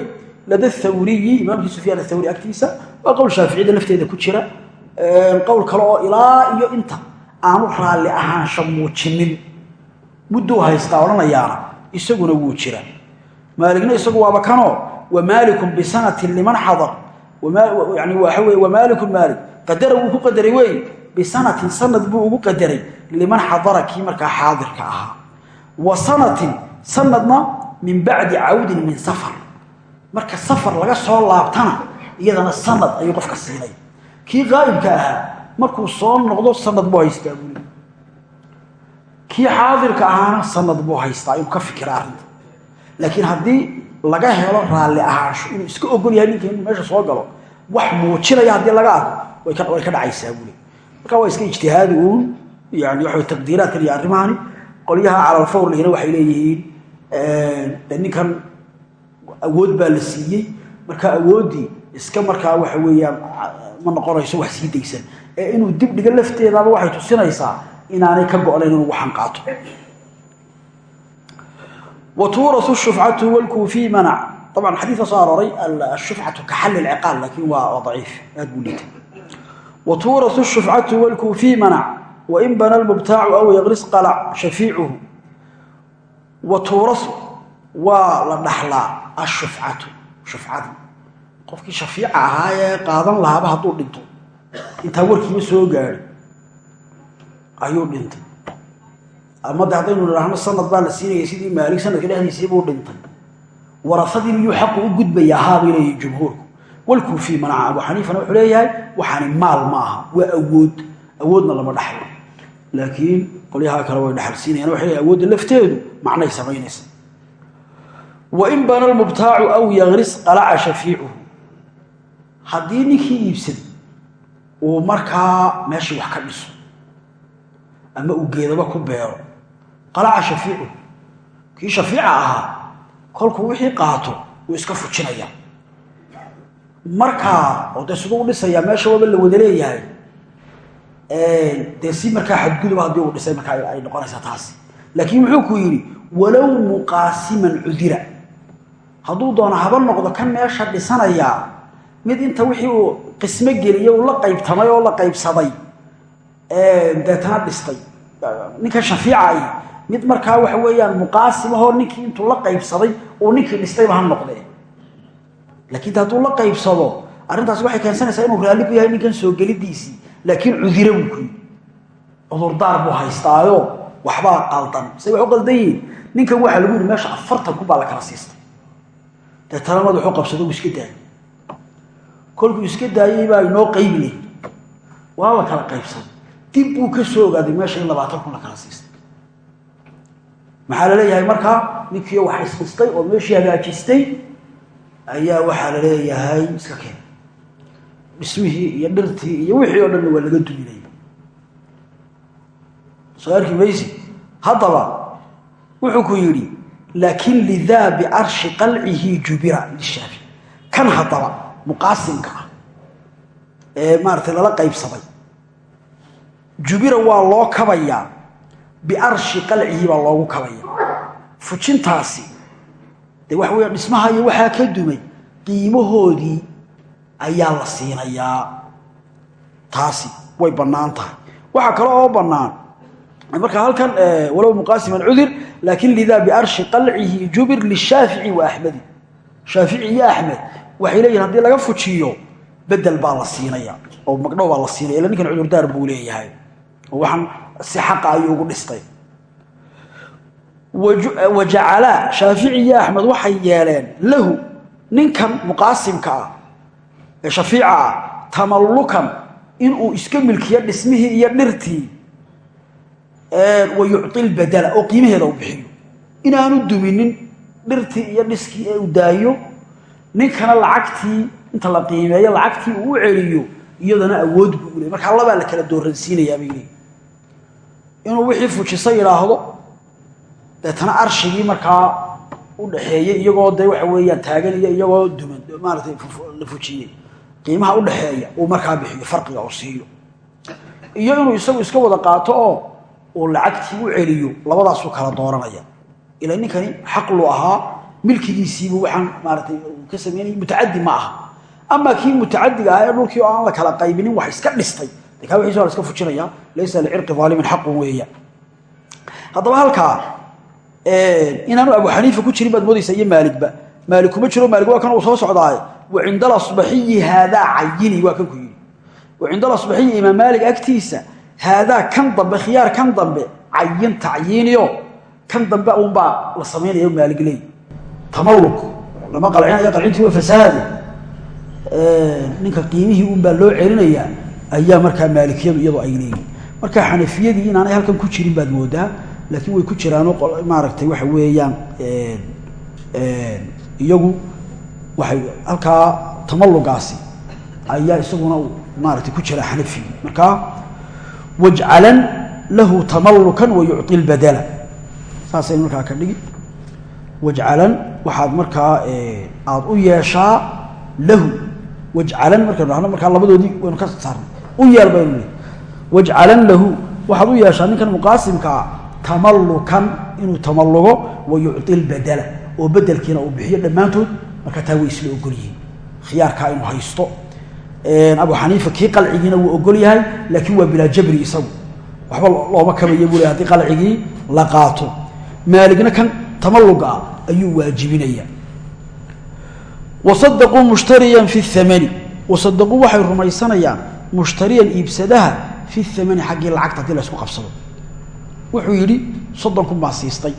lada thawriyi imaamkii sufyaan athawri agtiisa waa qowl shaaficiyada lafteeda ku aanu raalli ahaansha muujinin. Mudduu haystaa odhanayaana isaguna wuu jira. Maaligna isagu waaba kanoo wamaalikun bisanatin liman xadar? Yani waxa wey wamaalikun maalik? Qadara wuu ku qadaray wey bisanatin sanad buu ugu qadaray liman xadara kii markaa xaadirka ahaa. Wa sanatin sanadna min bacdi cawdin min safar. Marka safar laga soo laabtana iyadana sanad ayuu qofka siinay. Kii qaa'ibka ahaa markuu soo noqdo sanad buu haystaa buuli kii xaadirka ahaana sanad buu haystaa inuu ka fikira arrinta. Laakiin haddii laga helo raalli ahaansho inuu iska ogol yahay ninka inuu meesha soo galo wax muujinaya haddii laga arko way ka dhacaysaa buuli marka waa iska ijtihaadi uun yani waxa taqdiiraadkan iyo arrimahani qolyaha calalfawr lihina waxay leeyihiin ninkan awood baa la siiyey. Marka awooddii iska markaa waxa weeyaan ma noqonayso wax sii daysan ee inuu dib dhigo lafteedaaba waxay tusinaysaa inaanay ka go'nayn inuu waxaan qaato. Watuurau shufcatu wlkuufiy manac. Abcan xadiid ka soo arooray ashufcatu ka xalli lciqaal laakiin waa daciif aad buu liitay watuurau shufcatu wlkuufiy manac. Wain bana lmubtaacu aw yaqris qalac shafiicuhu. Watuurasu waa la dhaxlaa ashufcatu shufcadu. Qofkii shafiica ahaa ee qaadan lahaaba hadduu dhinto intaa warkiima soo gaadhin ayuu dhintay. Amade haddaynu nidhaahno sanad baa la siinayay sidii maalig sanadka dhexdiisiibuu dhintay. Warafadii miyuu xaqu u gudbayaa haabay leeyi jumhuurku. Walkuufiy manaca abu xaniifana wuxuu leeyahay waxaani maal ma aha waa awood. Awoodna lama dhaxlo. Laakiin qolyaha kale way dhaxalsiinayan waa le awoodda lafteedu macnay samaynaysa wain bana lmubtaacu aw yagris qalaca shafiicuhu. Haddii ninkii iibsaday uu markaa meeshii wax ka dhiso ama uu geedaba ku beero. Qalaca shafiicu kii shafiica ahaa kolkuu wixii qaato wuu iska fujinaya markaa oo dee siduu u dhisayaa meesha waba la wada leeyahay dee si markaa xadguduba haddii uu dhisay markaa ay noqonaysaa taasi. Laakiin muxuu ku yidhi walow muqaasiman cudira. Hadduu doono haba noqdo kan meesha dhisanayaa mid inta wixii uu qismo geliyey uu la qaybtamay oo la qaybsaday deetana dhistay. Ninkan shafiica mid markaa waxa weeyaan muqaasimahoo ninkii intuu la qaybsaday uu ninkii dhistayba ha noqdee. Laakiin hadduu la qaybsado arrintaas waxay keensanaysaa inuu raalli ku yahay ninkan soo gelidiisii laakiin cudira buu ku yidhi. Cudurdaar buu haystaayo waxbaa qaldan. Say wax u qaldan yihiin? Ninkan waxaa lagu yidhi meesha afartan kun baa la kala siistay. Deetana madaxuu qabsado uu iska kolkuu iska daayey baa inoo qaybinay waa la kala qaybsaday dib buu ka soo ogaaday meesha in labaatan kun la kala siistay. Maxaa leeyahay markaa ninkii wax isdhistay oo meeshii hagaajistay ayaa waxaa la leeyahay iska keen. Dhismihii iyo dhirtii iyo wixii oo dhanna waa laga duminaya soo arki maysi wuxuu ku yidhi laakin lidaa biarshi qalcihi jubira lishaafi kan haddaba muqaasimka ah ee maaratay lala qaybsaday jubira waa loo kabayaa biarshi qalcihi baa loogu kabaya fujintaasi dee waxa weya dhismaha iyo waxaa ka dumay qiimahoodii ayaa la siinayaa. Taasi way bannaan tahay. Waxaa kale oo bannaan marka halkan walow muqaasiman cudir laakin lidaa biarshi qalcihi jubir lishaafici wa axmedi. Shaafici iyo axmed waxay leeyihiin haddii laga fujiyo bedel baa la siinaya. Oo magdhow baa la siinaya. Ila ninkan cudurdaar buu leeyahay. Oo waxaan si xaqa ayuu ugu dhistay. Wajacalaa shaafici iyo axmed waxay yeeleen lahu ninkan muqaasimka ah ee shafiica ah tamallukan inuu iska milkiyo dhismihii iyo dhirtii wa yucطi lbadala oo qiimaheeda u bixiyo. Inaanu duminin dhirtii iyo dhiskii ee u daayo ninkana lacagtii inta la qiimeeyo lacagtii uu u celiyo iyadana awood buu u leey marka labaa la kala dooransiinayaa bay leeyi inuu wixii fujisa yidhaahdo deetana arshigii markaa u dhaxeeyey iyagoo dee waxa weeyaan taagan iyo iyagoo duman maaratay la fujiyey. Qiimaha udhaxeeya uu markaa bixiyo farqiga oo siiyo. Iyo inuu isagu iska wada qaato oo uu lacagtii u celiyo labadaasuu kala dooranaya. Ila ninkani xaqlu ahaa milkigiisiibu waxaan maaratay ka sameynay mutacadi ma aha. Amaa kii mutacadiga ah ee aan la kala qaybinin wax iska dhistay. De kaa wixiisa iska fujinaya laysa licirqi aalimin xaqun weeya. Haddaba halkaa inaanu abu xaniifa ku jirin baad moodaysaa iyo maaligba maalig kuma jiro maalig waa kan uu soo socdaaye. Wacinda alasbaxiyi haadaa cayini waa kan ku yidhi. Wacinda alasbaxiyi imaam maalig agtiisa haadaa kan dambe khiyaar kan dambe cayin tacyiiniyo kan dambe unbaa la samaynaya maalig leey tamalluq lama qalcinaya qalcintii waa fasaade ninka qiimihii unbaa loo celinayaa ayaa markaa maalikiyadu iyadoo ay leeyihiin marka xanafiyadii inaanay halkan ku jirin baad moodaa laakiin way ku jiraanoo maaragtay waxa weeyaan iyagu waxay halkaa tamallugaasi ayaa isaguna maaragtay ku jira xanafi. Markaa wajcalan lahu tamallukan wa yucطi lbadala saasay markaa ka dhigi wajcalan waxaad markaa aada u yeeshaa lahu. Wajcalan markaynu dhahno markaa labadoodii waynu ka saarnay. U yeel baynu leey lahu waxaad u yeeshaa ninkan muqaasimkaa tamallukan inuu tamallugo wa yucطi lbadala oo bedelkiina uu bixiyo dhammaantood markaa taa way isla ogol yihiin khiyaarkaa inuu haysto. Abu xaniifa kii qalcigiina wuu ogol yahay laakiin waa bilaa jabri isagu. Waxba looma kabayo buu le haddii qalcigii la qaato. Maaligna kan tamalluga ah ayuu waajibinaya. Wasadaquu mushtariyan fi thamani. Wasadaquu waxay rumaysanayaan mushtariyan iibsadaha fi thamani xaggii lacagta haddii la isku qabsado. Wuxuu yidhi soddon kun baa siistay.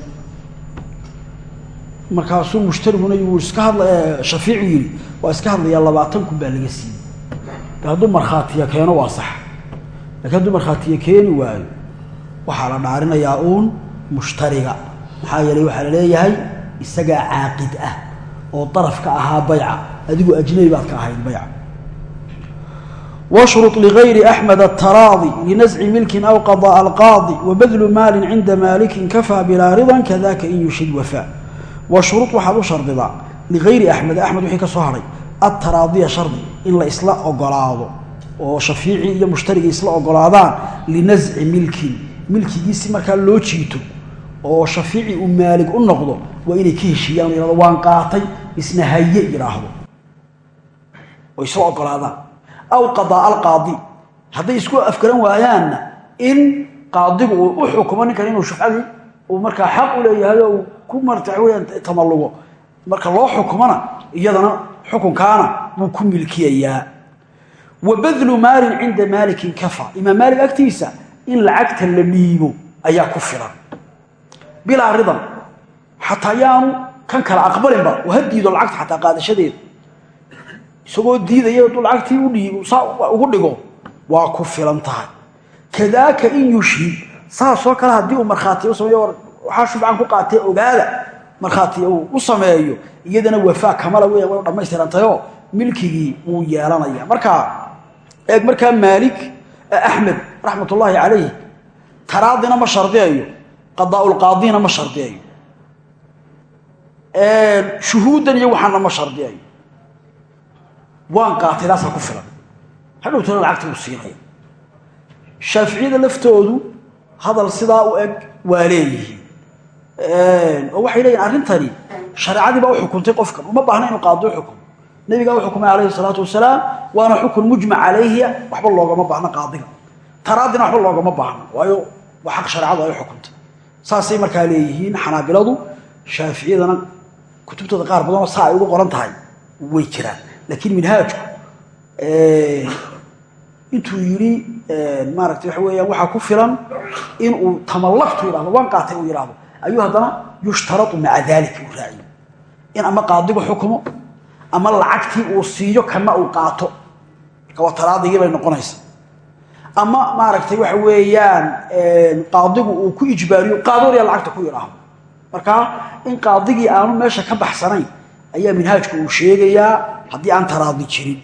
Markaasuu mushtariguna wuu iska hadla shafiicu yidhi waa iska hadlayaa labaatan kun baa laga siiyey. Hadduu markhaatiya keeno waa waayo waxaa la dhaarinayaa uun mushtariga maxaa yeelay waxaa la leeyahay isagaa caaqid ah oo darafka ahaa bayca. Adigu ajnabi baad ka ahayd bayca. Washrط ligayri axmed ataraadi linasci milkin aw qadaءa alqaadi wabadlu maalin cinda maalikin kafaa bilaa ridan kadaka in yushid wafaa washurud waxaad u shardidaa ligayri axmed axmed wixii ka soo hadhay ataraadiya shardi in la isla ogolaado oo shafiici iyo mushtarigii isla ogolaadaan linasci milkin. Milkigiisi markaa loo jiito oo shafiici uu maalig u noqdo waa inay ka heshiiyaan o yhahdo waan qaatay isna haye yidhaahdo oo isla ogolaadaan aw qadaa alqaadi. Hadday isku afgaran waayaanna in qaadigu uu u xukumo ninkan inuu shufcadii uu markaa xaq u leeyahay oo ku marta weyaan tamallugo marka loo xukumona iyadana xukunkaana wuu ku milkiyayaa. Wa badlu maalin cinda maalikin kafa. Imaam maalik agtiisa in lacagta la dhiibo ayaa ku filan bilaa ridan. Xataa yaanu kan kale aqbalinba. Ha diido lacagta xataa qaadashadeeda. Isagoo diidaya hadduu lacagtii ugu dhigo waa ku filan tahay. Kadaaka in yushhid saasoo kale haddii uu markhaatiya u sameeyo waxaa shubcan ku qaatee ogaada markhaatiya uu u sameeyo iyadana wafaa kamala weya way u dhammaystirantayo milkigii wuu yeelanaya. Markaa eeg markaa maalik axmed raxmat ma shardiyayo qadaaulqaadina ma shardiyayo. Shuhuudan iyo waxaana ma shardiyayo. Waan qaatay taasaa ku filan. Hadhowtana lacagta uu siinaya shaaficiyada laftoodu hadal sidaa u eg waa leeyihiin. Oo waxay leeyihiin arrintani shareecadii baa u xukuntay qofkan. Uma baahna inuu qaado xukum nabigaa u xukumay calayhi salaatu wasalaam waana xukun mujmac calayhiya waxba loogama baahno qaadiga. Taraadina waxba loogama baahno waayo waa xaq shareecadu ay xukuntay saasay markaa leeyihiin xanaabiladu shaaficiyadana kutubtooda qaar badanoo saa ay ugu qoran tahay way jiraan. Laakiin minhaajku intuu yidhi maaragtay waxa weeyaan waxaa ku filan inuu tamallaktu yidhahdo waan qaatay uu yidhahdo ayuu haddana yushtarau maca daalika uu raaciyo. In ama qaadigu xukumo ama lacagtii uu siiyo kana uu qaato. Marka waa taraadigii bay noqonaysa ama maaragtay waxa weeyaan qaadigu uu ku ijbaariyo qaadoorya lacagta ku yidhaahdo marka in qaadigii aanu meesha ka baxsanayn ayaa minhaajku uu sheegayaa haddii aan taraadi jirin.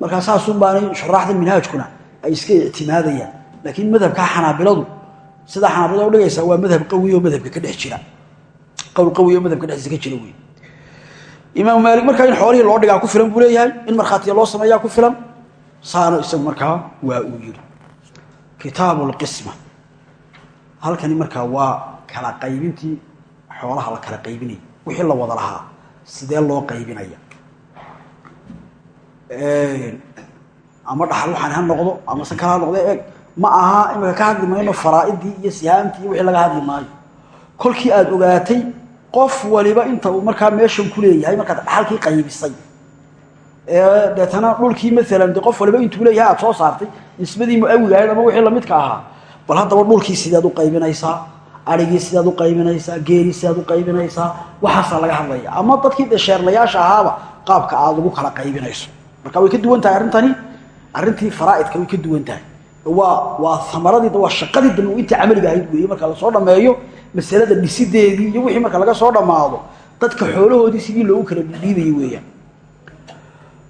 Markaa saasun baanay shuraaxda minhaajkuna ay iska ictimaadayaan. Laakiin madhabka xanaabiladu sidaa xanaabilada udhigaysaa waa madhab qawi oo madhabka ka dhex jira. Qowl qawi oo madhabka dhexdiisa ka jira wey imaam maalik markaa in xoolihii loo dhigaa ku filan buu leeyahay in markhaatiya loo sameeyaa ku filan saana isagu markaa waa uu yidhi kitaabu lqisma halkani markaa waa kala qaybintii xoolaha la kala qaybinaya wixii la wada lahaa sidee loo qaybinaya? Ama dhaxal waxaan ha noqdo ama se kala ha noqdo eeg ma aha imika ka hadli mayno faraaidii iyo sihaamtii iyo wixii laga hadli maayo. Kolkii aada ogaatay qof waliba inta uu markaa meeshan ku leeyahay markaad dhaxalkii qaybisay ee deetana dhulkii maalan de qof waliba intuu leeyahay aad soo saartay nisbadii mu'awiga ahayd ama wixii lamidka ahaa. Bal haddaba dhulkii sideed u qaybinaysaa arigii sidaad u qaybinaysaa geeri sidaad u qaybinaysaa waxaasaa laga hadlaya. Ama dadkii dee ahaaba qaabka aad ugu kala qaybinayso. Marka way ka duwan tahay arrintani arrintii faraaidka way ka duwan tahay. Waa waa amaradii waa shaqadii dambe intii camaliga ahayd weeye. Marka la soo dhameeyo masalada dhisideedii iyo wixii marka laga soo dhammaado dadka xoolahoodii sidii loogu kala dhiibayay weeyaan.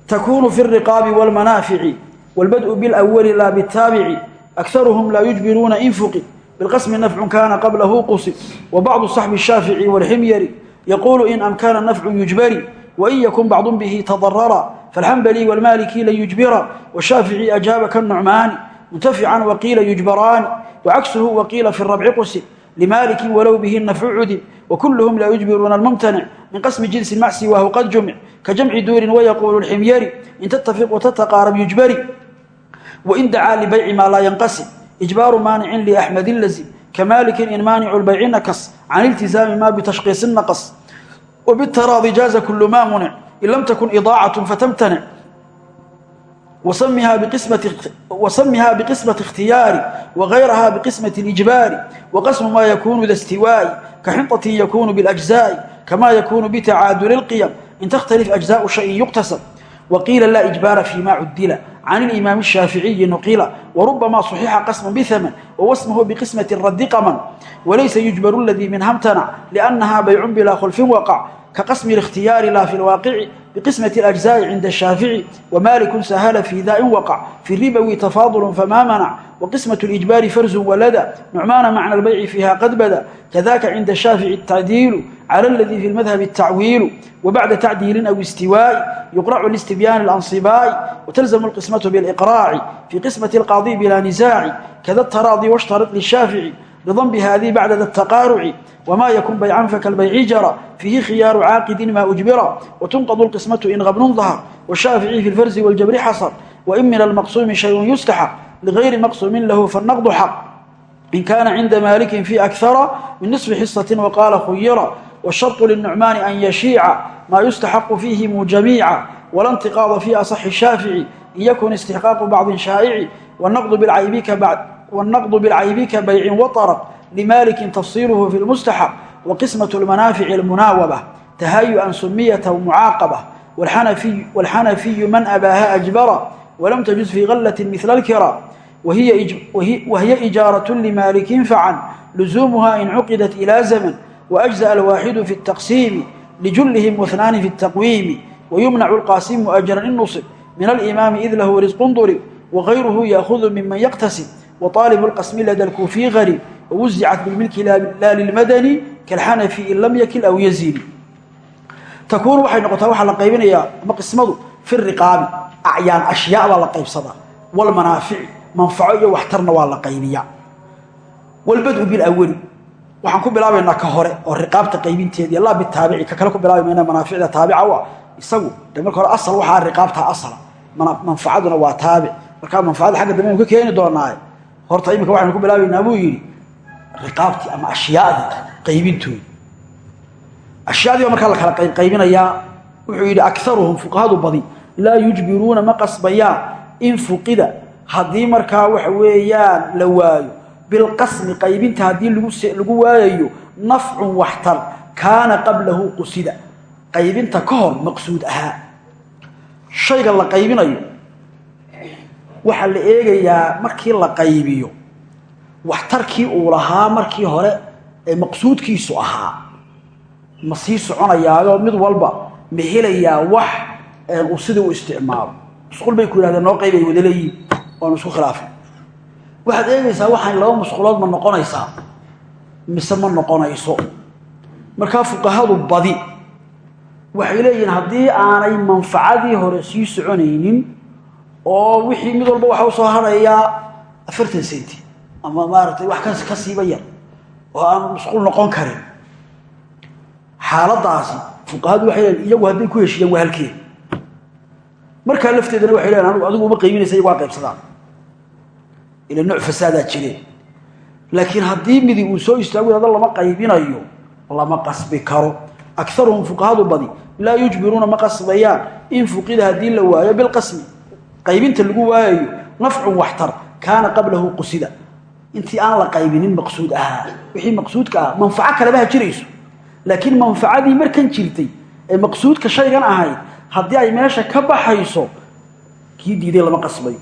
Takunu fi riqaabi wlmanaafici wاlbadءu biاlأwali laa bالtaabici أkharuhum laa yujbiruuna infuqi بالqسم نفع kاna qبلh qصب وبعض صحب الشhاaفiعي والحمyر يقول إن أمkاna نفع يجبري وإن يكن بعض به تضررا فالحنبلي والمالكي لن يجبرا والشhاaفiعي أجاaب كالنعمان منتفعا وقيل يجبران وعكسه وقيل في الربع qصب لمالك ولو به النفع عدم وكلهم لا يجبرون الممتنع من قسم جنس مع سواه قد جمع كجمع دور ويقول الحميري إن تتفق وتتقارب يجبري وإن دعا لبيع ما لا ينقسم إجبار مانع لأحمد اللزم كمالك إن مانع البيع نكس عن التزام ما بتشقيص النقص وبالتراضي جاز كل ما منع إن لم تكن إضاعة فتمتنع وسمها بقسمة وسمها بقسمة اختيار وغيرها بقسمة الإجبار وقسم ما يكون ذا استواء كحنطة يكون بالأجزاء كما يكون بتعادل القيم إن تختلف أجزاء شيء wqiila laa ijbaara fi ma cudila can imaam shaaficiyi nuqila warubama صuxixa qasma bmn wwasmahu bqismati radi qmn walaysa yujbaru ladii min hamtana lأnaha baycun bilaa khulfin waqac كقسم الاختيار لا في الواقع بقسمة الأجزاء عند الشافعي ومالك سهل في ذا إن وقع في الربوي تفاضل فما منع وقسمة الإجبار فرز ولدى نعمان معنى البيع فيها قد بدا كذاك عند الشافعي التعديل على الذي في المذهب التعويل وبعد تعديل أو استواء يقرع الاستبيان الأنصباء وتلزم القسمة بالإقراع في قسمة القاضي بلا نزاع كذا التراضي واشترط للشافعي بضم هذه بعد ذا التقارع وما يكون بيعا فكالبيع جرى فيه خيار عاقد ما أجبر وتنقض القسمة إن غبن ظهر والشافعي في الفرز والجبر حصر وإن من المقسوم شيء يستحق لغير مقسوم له فالنقض حق إن كان عند مالك في أكثر من نصف حصة وقال خيرا والشرط للنعمان أن يشيع ما يستحق فيه جميعا ولا انتقاض في أصح الشافعي إن يكن استحقاق بعض شائع والنقض بالعيب كبعد والنقض بالعيب كبيع وطرق لمالك تفصيله في المستحق وقسمة المنافع المناوبة تهيئا سمية ومعاقبة والحنفي, والحنفي من أباها أجبر ولم تجز في غلة مثل الكرى وهي, إج وهي, وهي إجارة لمالك فعن لزومها إن عقدت إلى زمن وأجزأ الواحد في التقسيم لجلهم واثنان في التقويم ويمنع القاسم أجرا إن نصب من الإمام إذ له رزق ضرب وغيره يأخذ ممن يقتسم وطالب القسم لدى الكوفي غريب ووزعت بالملك لا للمدني كالحنفي إن لم يكل أو يزيد تكون waxay noqotaa waxa la qaybinayaa ama qismadu fi riqaab acyaan ashyaa la qaybsada wal manaafic manfaco iyo waxtarna waa la qaybiya wal badu bil awwal waxaan ku bilaabaynaa ka hore oo riqaabta qaybinteedii la bi taabici ka kala ku bilaabaynaa manaaficda taabica waa isagu marka hore asal waxa riqaabta asal manfaacaduna waa taabic marka manfaacada xagga dambe ka keeni doonaa horta imika waxaan ku bilaabaynaa buu yiri riqaabti ama ashyaadi qaybintood ashyaadi marka la kala qayb qaybinaya wuxuu yiri aktharuhum fuqahadu badi la yujbiruna ma in fuqida haddii marka waxa weeyaan la waayo bil qasmi qaybinta haddii lagu waayayo naf'un wahtar kana qablahu qusida. Qaybinta ka hor maqsuud aha shayga la qaybinayo waxa la eegayaa markii la qaybiyo waxtarkii uu lahaa markii hore ee maqsuudkiisu ahaa. Ma sii mid walba ma helayaa wax uu sidii u isticmaalo. Musqul bay ku yidhahdeen noo qaybay wada leeyihiin waanu isku khilaafay waxaad eegaysaa waxaan laba musqulood ma noqonaysaa mise ma noqonayso? Markaa fuqahadu badi waxay leeyihiin haddii aanay manfacadii hore sii soconaynin oo wixii mid walba waxa u soo harayaa afartan senti ama maaragtay wax kas ka siiba oo aan musqul noqon karin. Xaaladaasi fuqahadu waxay iyagu hadday ku heshiyaan waa halkeeda markaa lafteedana waxay anigu adigu uma qaybinaysa waa qaybsadaan. Ila nooc fasaadaa jireen. Laakiin haddii midi uu soo istaago hada lama qaybinayo lama qasbi karo. Akaruhum fuqahadu badi laa yujbiruuna ma qasbayaan. In fuqida haddii la waayo bilqasmi qaybinta lagu waayayo nafcun waxtar kaana qablahu qusida. Intii aan la qaybinin maqsuud ahaa. Wixii maqsuudka ah manfaco kaleba ha laakiin manfacadii markan jirtay ee maqsuudka shaygan ahayd haddii ay meesha ka baxayso kii diiday lama qasbayo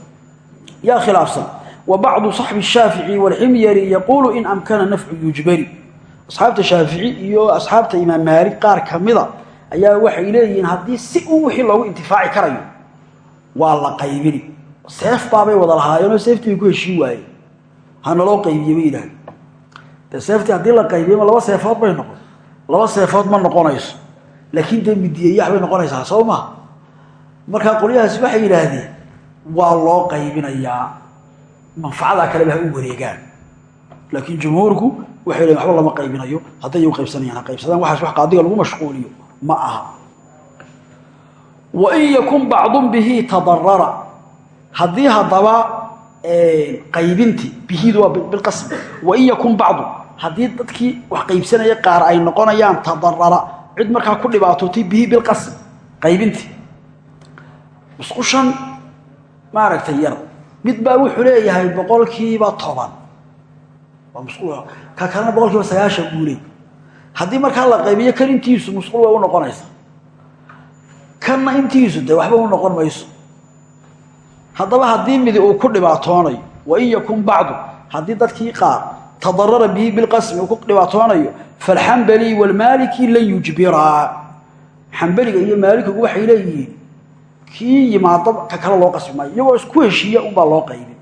yaa khilaafsan wa bacdu saxbi shaafici walximyari yaquulu in amkana nafcu yujbari. Asxaabta shaafici iyo asxaabta imaam maalik qaar ka ayaa waxay leeyihiin haddii si un wixii loogu intifaaci karayo waa la qaybini. Seef baabay wada lahaayeenoo seeftii bay ku heshiin waayeen hana loo qaybiye bay yidhaahden dee seeftii haddii la qaybiyema laba seefood bay noqon laba seefood ma noqonayso. Laakiin dee midiyayax bay noqonaysaa soo maha markaa qolyahaasi waxay waa loo qaybinayaa. Manfacadaa kaleba ha u wareegaan. Laakiin jumhuurku waxay leeyiin waxba lama qaybinayo. Hadday u qaybsanayaan qaybsadaan. Waxaas wax qaadiga lagu mashquuliyo. Ma aha wain yakun bacdun bihi tadarara haddii haddaba qaybintii bihiidu waa bilqasmi wain yakun bacdu haddii dadkii wax qaybsanaya qaar ay noqonayaan tadarara cid markaa ku dhibaatootay bihi bilqasmi qaybintii musqushan maaragtay yar mid baa wuxuu leeyahay boqolkiiba toban waa ka kalena boqolkiiba sagaashan buu leey haddii markaa la qaybiyo kan intiisu musqul way u noqonaysa kanna intiisu dee waxba u noqon mayso. Haddaba haddii midi uu ku dhibaatoonayo wain yakun bacdu haddii dadkii qaar tadarara bihi bilqasmi uu ku dhibaatoonayo falxambali walmaaliki lan yujbiraa xambeliga iyo maalikigu waxay leeyihiin kii yimaado ka kale loo qasbi maayo iyagoo isku heshiiya unbaa loo qaybin.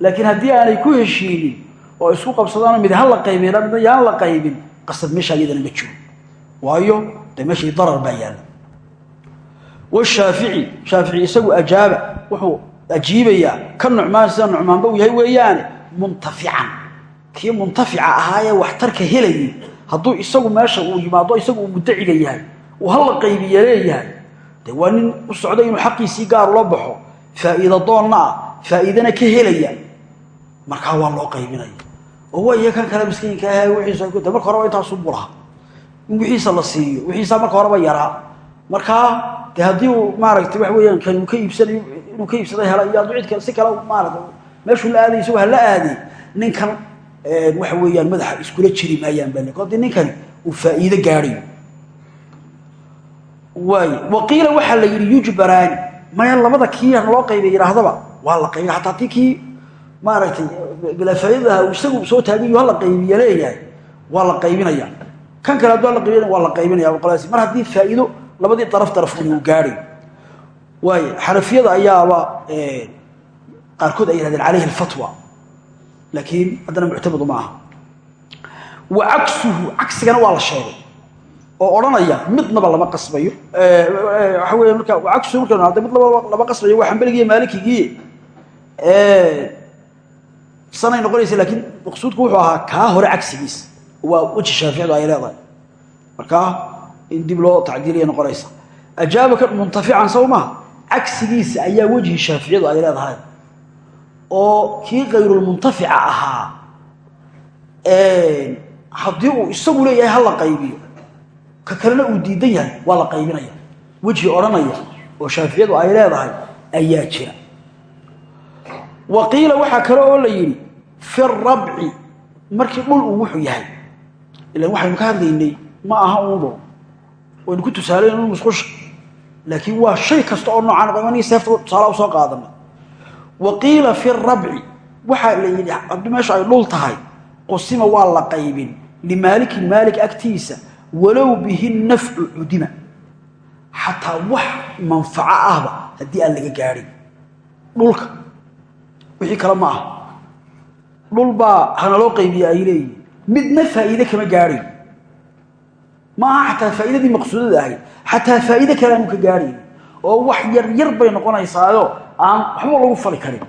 Laakiin haddii aanay ku heshiinin oo isku qabsadaan mid ha la qaybina midna yaan la qaybin qasab meesha iyadana ma jiro. Waayo dee meeshii darar baa yaalla washaafici shaafici isagu ajaaba wuxuu ajiibayaa ka nucmaan sida nucmaanba uu yahay weeyaane muntafican kii muntafica ahaayee waxtarka helayay hadduu isagu meesha uu yimaado isagu uu muddaciga yahay uu hal la qaybiya leeyahay dee waa nin u socda inuu xaqiisii gaar ula baxo faa'iida doonna ah faa'iidana ka helaya markaa waa loo qaybinaya oo waya kan kale miskiinka ah wiiisa de marka horeba intaasu bulaha in wixiisa de haddii uu maaragtay waxa weyaan kan uu ka iibsanayo inuu ka iibsada hela iyo hadduu cid kale si kale maarata meeshuu la aaday isagu hala aaday ninkan waxa weeyaan madaxa iskula jiri maayaan baa lek haddii ninkani uu faa'iido gaadhayo. Waay waqiila waxaa la yidhi yujbaraani maya labada kii loo qaybay yidhaahdaba waa la qaybay. Hataa tii kii maaragtay bilaa faa'iidadaha uu isagu soo taagayo hala qaybiya leeyahay waa la qaybinaya kan kale hadduu hala qaybinaya waa la qaybinaya qolaasi mar haddii faa'iido labadii daraf darafun uu gaadhay. Waayo xanafiyada ayaaba qaarkood ay yihahdeen calayhi alfatwa. Laakiin haddana muctamadu ma wa cagsuhu cagsigana waa la sheegay. Oo odhanaya midnaba lama qasbayo. Waxa weya marka cagsuhu marka hadda midnaba lama qasbayo. Waa xambeligiiyo maalikigii. Sanay noqonaysa laakiin maqsuudku wuxuu ahaa kaa hore cagsigiisa waa weji shaaficdu ay leedahay. Markaa in dib loo tacdiiliya noqonaysa. Ajaabaka muntafican sow maha cagsigiisa ayaa ay leedahay. Oo kii kayrulmuntafica ahaa haddii uu isagu leeyahay ha qaybiyo ka kalena uu diidan yahay waa la qaybinaya. Wejhi odhanaya oo shaaficiyadu ay leedahay ayaa jira. Wa qiila kale oo la yidhi fi rabci markii dhul uu wuxuu yahay. Ilan waxaynu ka hadlaynay ma aha uunbo waynu ku tusaalayn musqusha laakiin waa shay kasta oo noocaan seefta tusaala u soo qaadanay wa qiila fi rabci waxaa la yidhi haddii ay dhul tahay qusima waa la qaybin limaalikin maalik agtiisa walow bihi nafcu cudima. Xataa wax manfaco ahba haddii aan laga gaadhin dhulka wixii kale ma aha. Dhul baa hanaloo qaybiya ay leeyihiin midna faa'iide kama gaadhayn ma aha xataa faa'iidadii maqsuudada ahayd. Xataa faa'iide kale aanu ka oo wax yar yar bay noqonaysaayo aan waxba lagu fali karin.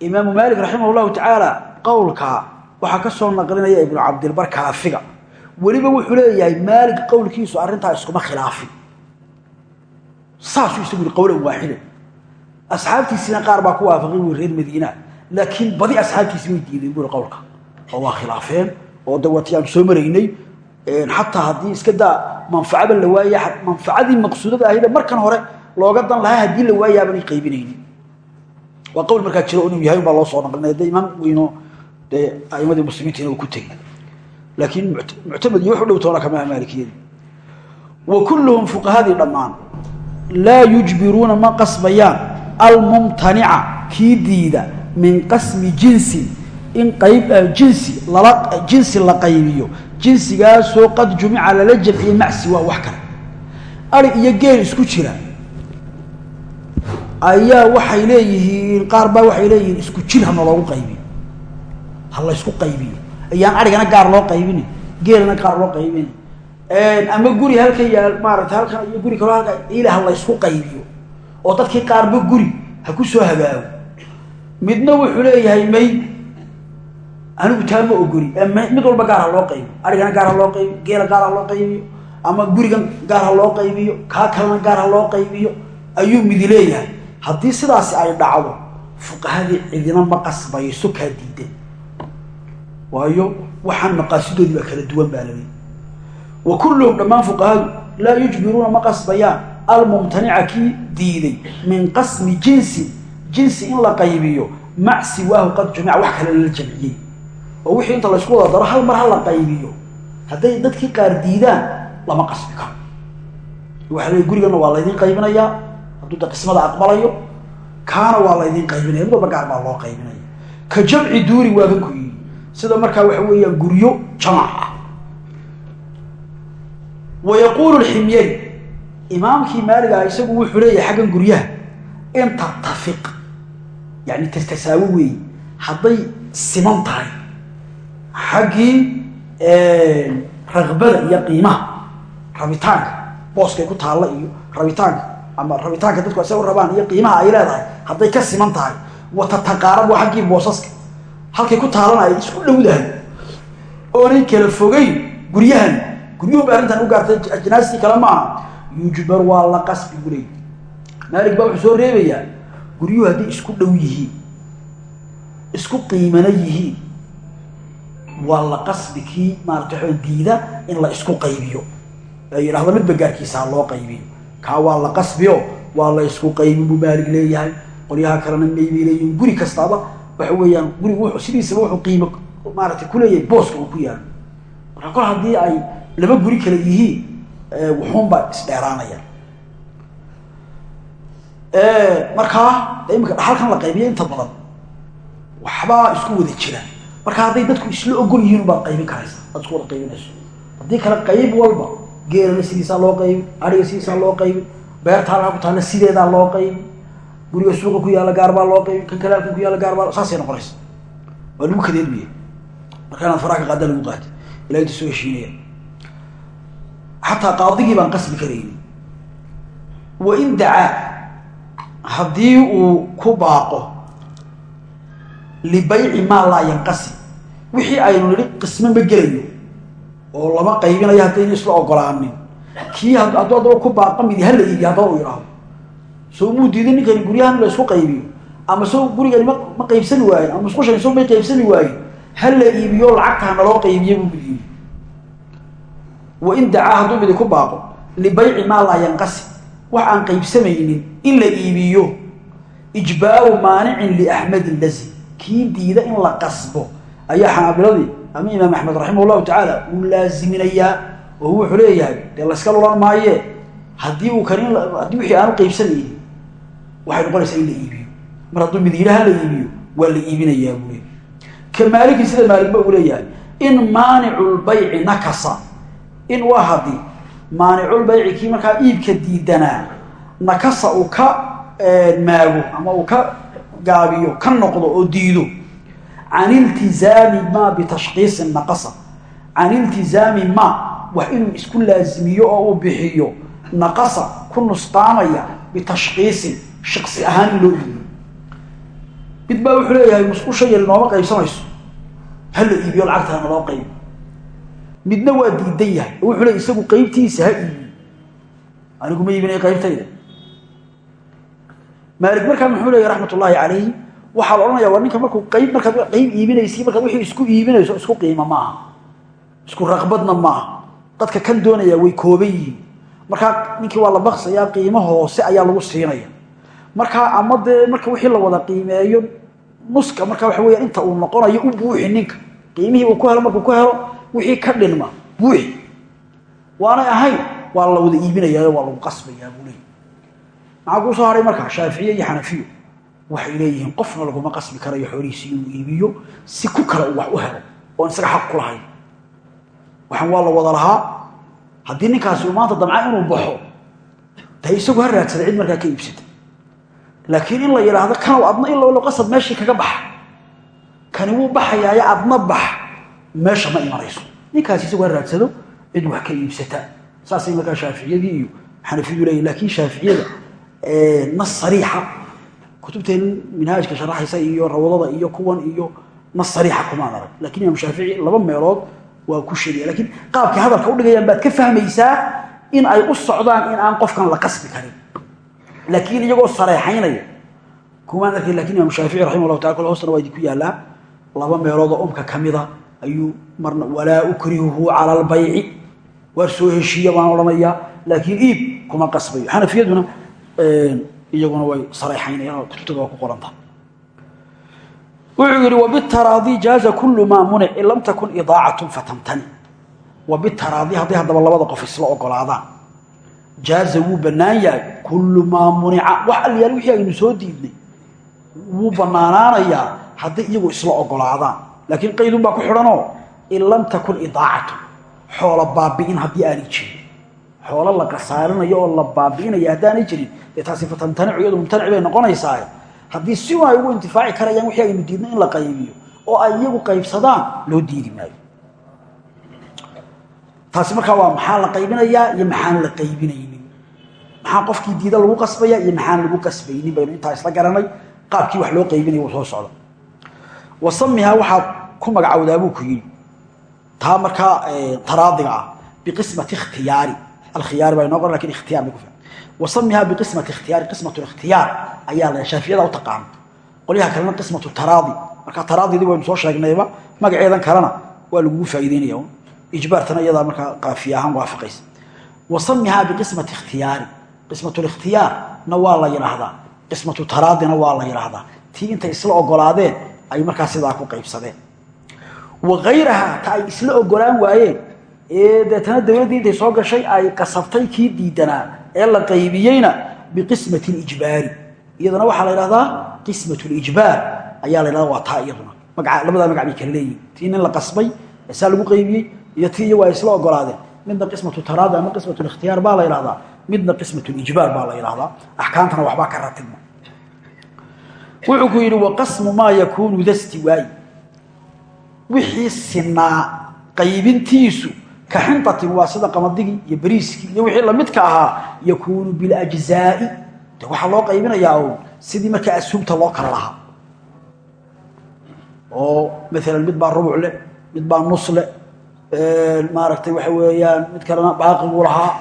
Imaamu maalik raximah llahu tacaala qowlkaa ka soo naqlinaya ibnu cabdilbar kaafiga. Weliba wuxuu leeyahay maalik qowlkiisu arrintaa iskuma khilaafin. Saasuu isagu yihi qowlan waaxida asxaabtiisina qaar baa ku waafaqay wi reer madiina laakiin badi asxaabtiisi way diideen buuri qowlka. Waa khilaafeen oo dawati aanu soo maraynay xataa haddii iska daa manfacaba la waaya manfacadii maqsuudada ahayde markan hore looga dan lahaa haddii la waayaabanay qaybinaynin. Waa qowl markaa jiro inuu yahay baa loo soo naqlinaya de imaam weyno dee aimadii muslimiintiina uu ku tegey. Laakiin muctamad iyo wax u dhow toona kamaha maalikiyadii wa kulluhum fuqahadii dhammaan laa yujbiruuna ma qasbayaan. Almumtanica kii diida min qasmi jinsin in qayb jinsi lala jinsi la qaybiyo. Jinsigaasoo qad jumica lala jamciyey macsi waa wax kale. Ari iyo geel isku jira. Ayaa waxay leeyihiin qaar baa waxay leeyihiin isku jir hana loogu qaybiyo. Ha la ysku qaybiyo. Ayaan arigana gaar loo qaybini geelana gaar loo qaybini ama guri halka yaal maarata halkan iyo guri kaloo halka ila ha la ysku qaybiyo. Oo dadkii qaarba guri ha ku soo hagaago midna wuxuu leeyahay may anigu taa ma ogoli mid walba gaar loo qaybiyo. Arigana gaar loo qaybiyo. Geela gaar loo qaybiyo. Ama gurigan gaar ha loo qaybiyo. Kaa kalena gaar loo qaybiyo. Ayuu midi leeyahay. Haddii sidaasi ay dhacdo fuqahadii cidina ma qasbayso kaa diideen waayo waxaan maqaasidoodii baa kala duwan baa laleeyahy wa kulluhum dhammaan fuqahadu laa yujbiruuna ma qasbayaan. Almumtanica kii diiday min qasmi jinsin. Jinsi in la qaybiyo mac siwaahu qad jumica. Wax kale lala jamciyey oo wixii inta laysku wada daro hal mar ha la qaybiyo hadday dadkii qaar diidaan lama qasbi karo. Waxa leey gurigana waa laydin qaybinayaa hadduu da qismada aqbalayo kaana waa laydin qaybinaya mid walba gaar baa loo qaybinaya. Ka jamci duuri waaban ku yidhi sida markaa waxa weeyaan guryo jamac. Ah wa yaquulu lximyari imaamkii maaligaha isagu wuxuu leeyahay xaggan guryaha in tattafiq yani tastasaawo weeye siman tahay xaggii ragbada iyo qiimaha rabitaanka booskay ku taalla iyo rabitaanka ama rabitaanka dadku isagu rabaan iyo qiimaha ay leedahay hadday ka siman tahay watataqaarab waa xaggii boosaska halkay ku taalana ay isku dhowdahay. Oonay kala fogeyn guryahan guryuhu ba arrintan u gaartay ajnaastii kale maaha yujbar waa la qasbi buley maalig baa wuxuu soo reebayaa guryuhu hadday isku dhow yihiin isku qiimana yihiin waa la qasbi kii maarata diida in la isku qaybiyo. Ee yidhahdo midba gaarkiisaa loo qaybiyo. Kaa waa la qasbiyo waa la isku qaybin buu maalig leeyahay. Qolyaha kalena maybay leeyihiin guri kastaaba waxa weeyaan gurigu wuxuu sidiisaba wuxuu qiimo maaragtay kuleeyahay booska uu ku yaalo. Marka kol haddii ay laba guri kale yihiin wuxuunbaa isdheeraanaya. Markaa imika dhaxalkan la qaybiya inta badan waxbaa isku wada jira marka hadday dadku isla ogol yihiin baad qaybin karaysa. Aad isku wada qaybinayso. Haddii kale qayb walba geelana sidiisaa loo qaybin adhiga sidiisaa loo qaybin beerta halkaa ku taalla sideedaa loo qaybin guriga suuqa ku yaalla gaar baa loo qaybin kan kale halkan ku yaalla gaar baa saasay noqonaysa. Waa lagu kadeedmaya marka inaad faraha ka qaada lagu qaata ilahay inta soo heshiinaya. Xataa qaadigii baan qasbi karayni. Wain dacaa haddii uu ku baaqo libayci maa laa yanqasim wixii aynu nidhi qismo ma gelayo oo lama qaybinayo haddayna isla ogolaanin. Kii hadduu haddaba ku baaqa midi hala iibiyo haddaba uu yidhaahdo. Soo muu diiday ninkani guryahan la isku qaybiyo. Ama soo gurigani ma qaybsani waayen ama musqushani soo may qaybsani waayen hala iibiyo lacagtaa naloo qaybiye buu mid yidhi wain dacaa hadduu midi ku baaqo libayci maa laa yanqasim wax aan qaybsamaynin in la iibiyo. Ijbaaru maanicin liaxmedin lazi kii diida in la qasbo. Ayaa xanaabiladii ama imaam axmed raximah llahu tacaala uu laaziminayaa oo wuxuu leeyahay dee layska lulan maaye? Haddii uu kan haddii wixii aanu qaybsamaynin waxay noqonaysaa in la iibiyo. Mar hadduu midiiraha la iibiyo waa la iibinayaa buu leey ka maaligii sida maaligba uu leeyahay in maanicu lbayci nakasa. In waa haddii maaniculbayci kii markaa iibka diidanaa nakasa uu ka maago ama uu ka gaabiyo ka noqdo oo diido. Can iltizaami maa bitashkiisin naqasa. Can iltizaami maa wax inuu isku laazimiyo oo uu bixiyo. Naqasa ku nusqaamaya bitashkiisin shaqsi ahaan in loo iibiyo. Mid baa wuxuu leeyahay musqusha yar nooma qaybsamayso. Hala iibiyo lacagtaana loo qaybo midna waa diidan yahay. Oo wuxuu leey isagu qaybtiisa ha iibiyo. Anigu ma iibinay qaybtayda maalik markaa muxuu leeyahy raxmat ullaahi calayhi waxaa la waa ninka markuu qayb markaad qayb iibinaysi markaad wixii isku iibinayso isku qiimo maaha isku raqbadna maaha dadka kan doonaya way kooban markaa ninkii waa la baksayaa qiimo hoose ayaa lagu siinaya. Markaa ama dee marka wixii la wada qiimeeyo nuska markaa waxa weya inta uu noqonayo u buuxi ninka. Qiimihii uu ku helo markuu ku helo wixii ka dhinma buuxi. Waanay ahayn waa la wada iibinayaayo waa lagu qasbayaa buu maxaa kuu soo haray markaa shaaficiye iyo xanafiyo waxay leeyihiin qofna laguma qasbi karayo xoolihiisi inuu iibiyo si ku kale uu wax u helo oon isaga xaq ku lahayn. Waxaan waa la wada lahaa haddii ninkaasi uu maanta damca inuu baxo dee isagu ha raadsada cid markaa ka iibsata. Laakiin in la yidhaahdo kanow adna ilo qasab meeshii kaga baxa. Kani wuu baxayaayo adna bax meesha ma imanayso. Ninkaasi isagu ha raadsado cid wax ka iibsata. Saasay markaa shaaficiyadii iyo xanafiyadu leeyihiin laakiin shaaficiyada nas sariixa. Kutubteen minhaajka sharaxaysa iyo rawdada iyo kuwan iyo nas sariixa kumaan arag. Lakin imaam shaafici laba meelood waa ku sheegaya lakiin qaabkay hadalka udhigayaan baad ka fahmaysaa in ay u socdaan in aan qofkan la qasbi karin. Laakiin iyagoo sareexaynaya kumaan arkay laakiin imaam shaafici raximah llahu taala kole hoostana waa idinku yaallaa. Laba meelood oo umka kamida ayuu marna walaa ukrihuhu cala albayci. Waar soo heshiiya baan odhanayaa laakiin iib kuma qasbayo. Xanafiyaduna iyaguna way sareexaynayaan kutubtada waa ku qoranta. Wuxuu yihi wbitaraadi jaaza kulu maa munic in lam takun idaacatu fatamtani. Wabitaraadi hadday haddaba labada qof isla ogolaadaan jaaza wuu bannaan yahay kullu maa munica wax alyaal wixii aynu soo diidnay wuu bannaanaanayaa hadday iyagu isla ogolaadaan laakiin qaydun baa ku xidhanoo in takun idaacatu xoola baabi'in haddii aanay jirin xoolo la kasaarinayo oo la baabi'inayo haddaanay jirin dee taasi fatamtanicu iyadu mumtanic bay noqonaysaa haddii si un ay ugu intifaaci karayaan wixii aynu diidno in la qaybiyo oo ay iyagu qaybsadaan loo diidi maayo. Taasi markaa waa maxaa la qaybinayaa iyo maxaan la qaybinaynin. Maxaa qofkii diida lagu qasbaya iyo maxaan lagu qasbaynin baynu intaa isla garanay qaabkii wax loo qaybinaya uu soo socda wasamihaa waxaad ku magacawdaa buu ku yidhi taa markaa taraadiga ah biqismati ikhtiyaari alkhiyaari baa inoo qoran laakiin ikhtiyar bay ku filan wasamihaa biqismati ikhtiyaari qismatu ikhtiyaar ayaa la shaafiyada u taqaana qolyaha kalena qismatu taraadi marka taraadidii waynu soo sheegnayba magaceedan kalena waa lagugu faa'iideynaya ijbaartana iyadaa markaa qaafiya ahaan waafaqaysa wasamihaa biqismati ikhtiyaari qismatlikhtiyaarna waa la yidhaahdaa qismatu taraadina waa la yidhaahdaa tii intay isla ogolaadeen ay markaa sidaa ku qaybsadeen wa hayraha ta ay isla ogolaan waayeen ee deetana dowladdii intay soo gashay ay qasabtay kii diidanaa ee la qaybiyeyna biqismati lijbaari iyadana waxaa la yidhahdaa qismat lijbaar ayaa la waa taa iyaduna. Labadaa magac bay kala leeyihiin tii la qasbay ee lagu qaybiyey iyo tii iyagu isla ogolaadeen. Midna qismatu taraadi ama qismatu likhtiyaar baa la yidhahdaa midna qismatu lijbaar baa la yidhahdaa axkaamtana waxbaa ka ratibma wuxuu ku yidhi waqasmu maa yakuunu da stiwaayi wixii sinaa qaybintiisu ka xintatin waa sida qamaddigii iyo beriiskii iyo wixii lamidka ahaa yakuunu biljzaa'i de waxaa loo qaybinayaa sidii markaa ashuubta loo kala lahaa. Oo maalan mid baa rubuc leh mid baa nus leh maaragtay waxa weeyaan mid kalena baaqigu lahaa.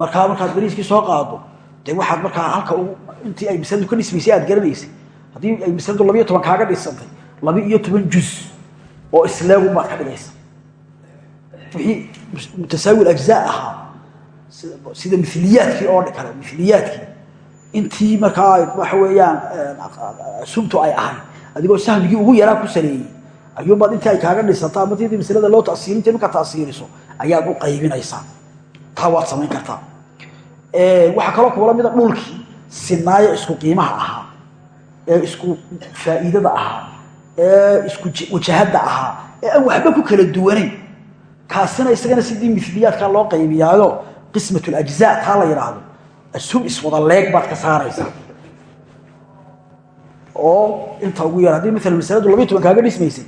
Markaa markaad beriiskii soo qaado dee waxaad markaa halka intii ay masaladu ka dhismaysay aad garanaysay haddii ay masaladu labiyo toban kaaga dhisantay laba iyo toban juz oo isleegun baad ka dhigaysa wixii mutasaawi ajzaa ahaa sida miliyaadkii oo kale miliyaadkii intii markaa waxa weeyaan sumtu ay ahayd adigoo sahmigii ugu yaraa ku saleeyey ayuunbaad intii ay kaaga dhisantaa ama tidii masalada loo tasiirinta markaa tasiiriso ayaad u qaybinaysaa taa waad samayn kartaa waxaa kaloo kuula mida dhulkii sinaayo isku qiimaha ahaa ee isku faa'iidada ahaa ee isku wajahadda ahaa ee aan waxba ku kala duwanayn kaasina isagana sidii miliyaadkaa loo qaybiyaayo qismat lajzaa taa la yidhaahdo ashum iswada leeg baad ka saaraysaa oo inta ugu yar haddii maala masaladu toban kaaga dhismaysay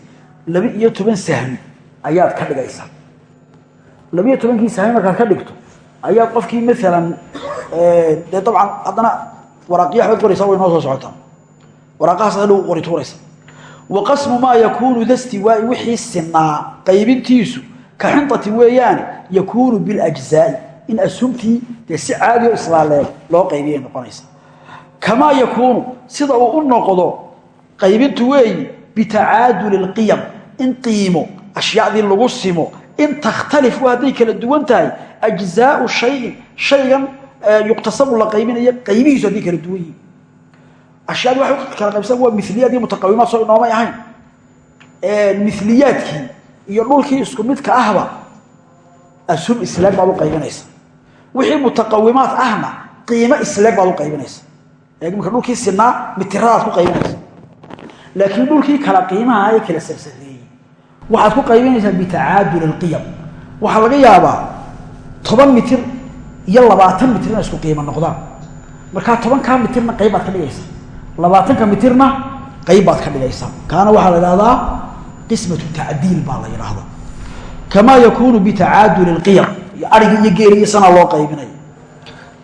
laba iyo toban sahmi ayaad ka dhigaysaa labiyo tobankii sahmi markaad ka dhigto ayaad qofkii maalan dee dabcan haddana waraaqiya waxbaad qoraysaa way noo soo socotaa waraaqahaas hadhow qori tuuraysa wa qasmu maa yakuunu da stiwaa'i wixii sinaa qaybintiisu ka xintatin weeyaane yakuunu biljzaa'i in asumtii dee si caadiyo islaaleeg loo qaybiyay noqonaysa kamaa yakuunu sida uu u noqdo qaybintu weeyi bitacaaduli lqiyam in qiimo ashyaadii lagu simo in takhtalifu hadday kala duwan tahay ajzaau shayin shaygan yuqtasabu la qaybinayo qaybihiisu hadday kala duwan yihiin ashyaadii waxay kala qaybsan waa miliyaad iyo mutaqawimaad soo inoomay ahayn. Miliyaadkii iyo dhulkii isku midka ahba asum isleeg baad u qaybinaysa. Wixii mutaqawimaad ahna qiimo isleeg baad u qaybinaysa. Marka dhulkii sinaa mitiradaad ku qaybinaysa. Laakiin dhulkii kala qiimaha ee kala sarsareeyey waxaad ku qaybinaysaa bitacaadul alqiyam. Waxaa laga yaabaa toban mitir iyo labaatan mitir inay isku qiimo noqdaan. Markaa tobankaa mitirna qayb baad ka dhigaysaa. Labaatanka mitirna qayb baad ka dhigaysaa. Kaana waxaa la idhahdaa qismatu tacdiil baa la yidhaahdaa. Kamaa yakuunu bitacaaduli lqiyam iyo arigi iyo geeli iyo sanaa loo qaybinaya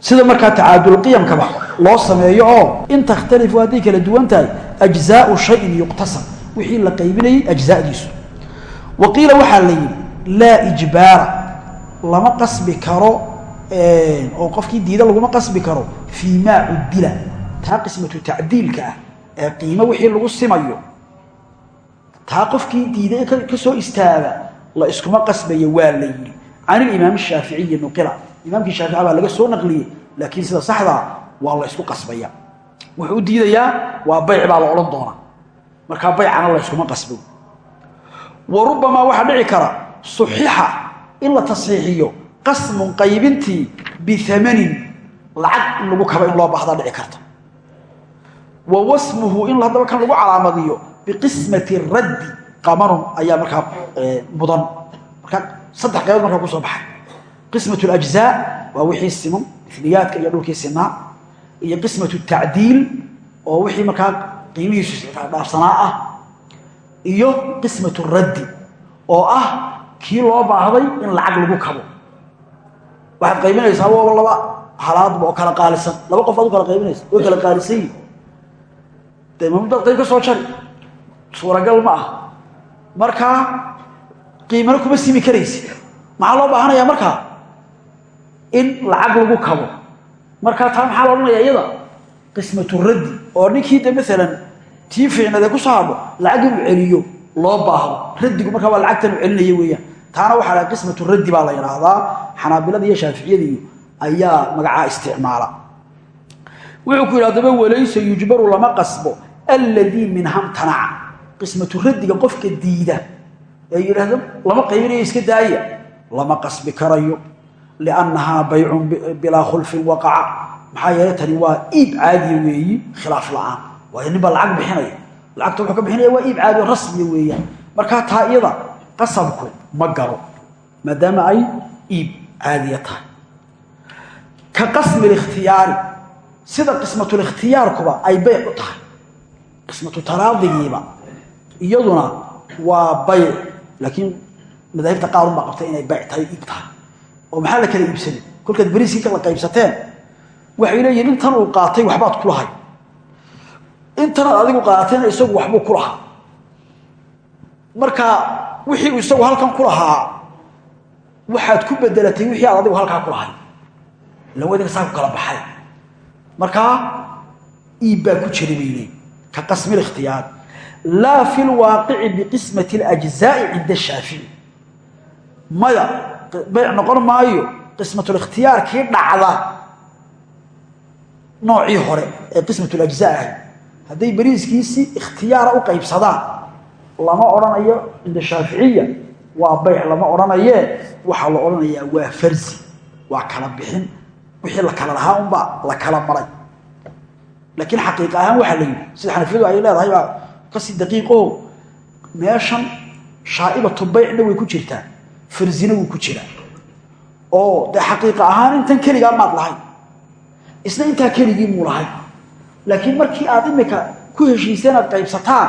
sida markaa tacaadulqiyamkaba loo sameeyo oo in takhtalifu hadday kala duwan tahay ajzaau shayin yuqtasab wixii la qaybinayay ajzadiisu wa qiila waxaa la yidhi laa ijbaara. Lama qasbi karo oo qofkii diida laguma qasbi karo fii maa cudila taa qismatu tacdiilka ah ee qiimo wixii lagu simayo taa qofkii diiday ka soo istaaga la iskuma qasbayo waa la yidhi. Can ilimaam shaaficiyi nuqila imaamkii shaafici baa laga soo naqliyey laakiin sida saxdaa waa la isku qasbaya. Wuxuu u diidayaa waa bayc baa la odhan doonaa. Markaa baycana la yskuma qasbo wa rubamaa waxaa dhici kara suxixa in la tasxiixiyo qasmun qaybintii biamanin lacag in lagu kaba in loo baahdaa dhici karta. Wa wasmuhu in haddaba kan lagu calaamadiyo biqismati raddi qamanun ayaa markaa mudan markaa saddex qaybood markaa ku soo baxay qismat اlajzaa waa wixii siman miliyaadka iyo dhulkii sinaa iyo qismatu tacdiil oo wixii markaa qiimihiisu dhaafsanaa ah iyo qismatu raddi oo ah kii loo baahday in lacag lagu kabo waxaad qaybinaysaa waba laba halaadba oo kala qaalisan laba qof aad kala qaybinaysa way kala qaalisan yihiin dee mamadaad qayb ka soo jari suuragal ma ah markaa kuma simi karaysi maxaa loo baahanayaa markaa in lacag lagu kabo. Markaa taa maxaa la odhanaya iyada? Qismatu raddi oo ninkii de maalan tii fiicnadee ku soo hadho lacag inuu celiyo loo baahdo. Raddigu markaa waa lacagtan u celinaya weeyaan. Taana waxaa laha qismatu raddi baa la yidhaahdaa. Xanaabilada iyo shaaficiyadiiyo ayaa magacaa isticmaala. Wuxuu ku yidhi walaysa yujbaru lama qasbo. Alladii minhamtanaca qismatu raddiga qofka diida. Ee yidhaahdo lama qaybinayo iska daaya. Lama qasbi karayo liannahaa baycun bilaa khulfin waqaca maxaa yeele tani waa weeyi khilaaf la'aan. Waayo nin baa lacag bixinaya. Lacagta ka bixinaya waa iib caadi oo rasmiya weeyaan. Markaa taa qasabku ma galo ay iib caadiya tahay. Ka qasmi likhtiyaari sida qismatulikhtiyaarkuba ay bayc u qismatu taraadigiiba iyaduna waa bayc laakiin madaahibta qaar unbaa qabtay inay bayc tahay oo maxaa la kala iibsaday? Kolkaad beriiskii kala qaybsateen waxay leeyihiin intan uu qaatay waxbaad ku lahay. Intanaad adigu qaadatayna isagu waxbuu ku lahaa. Marka wixii isagu halkan ku lahaa waxaad ku bedelatay wixii aad adigu halkaa ku lahay. Ilan wadinka saa ku kala baxay. Markaa iib ku bay leeyi ka qasmi likhtiyaar laa fi lwaaqici biqismati اlajzaa'i cinda ashaafici maya bayc noqon maayo qismatulikhtiyaarkii dhacda noocii hore ee qismatulajzaa ahay hadday beriiskiisii ikhtiyaara u qaybsadaan lama odhanayo cinda shaaficiya waa bayc lama odhanayee waxaa la odhanayaa waa farsi waa kala bixin wixii la kala lahaa unbaa la kala maray. Laakiin xaqiiqa ahaan waxaa la yidhi sida xanafiyadu ay leedahay baa ka sii daqiiqo meeshan shaa'ibatu baycna way ku jirtaa farsina wuu ku jiraa. Oo dee xaqiiqa ahaan intan keligaa maad lahayn. Isna intaa keligii muu lahayn. Laakiin markii aad imika ku heshiiseen aad qaybsataan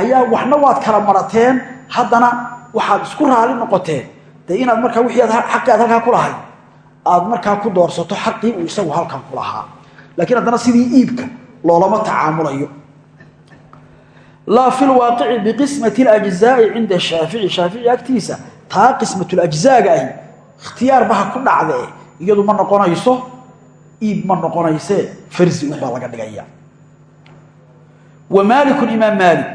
ayaa waxna waad kala marateen haddana waxaad isku raali noqoteen. Dee inaad markaa wixii aad xaqii aad halkaa ku lahay aad markaa ku doorsato xaqii uu isagu halkan ku lahaa. Laakiin haddana sidii iibka loolama tacaamulayo laa fi lwaaqici biqismati اlajzaa'i cinda shaafici shaafici agtiisa taa qismatulajzaaga ahi ikhtiyaarba ha ku dhacdee iyadu ma noqonayso iib ma noqonaysee farsi unbaa laga dhigaya wa maalikun imaam maalik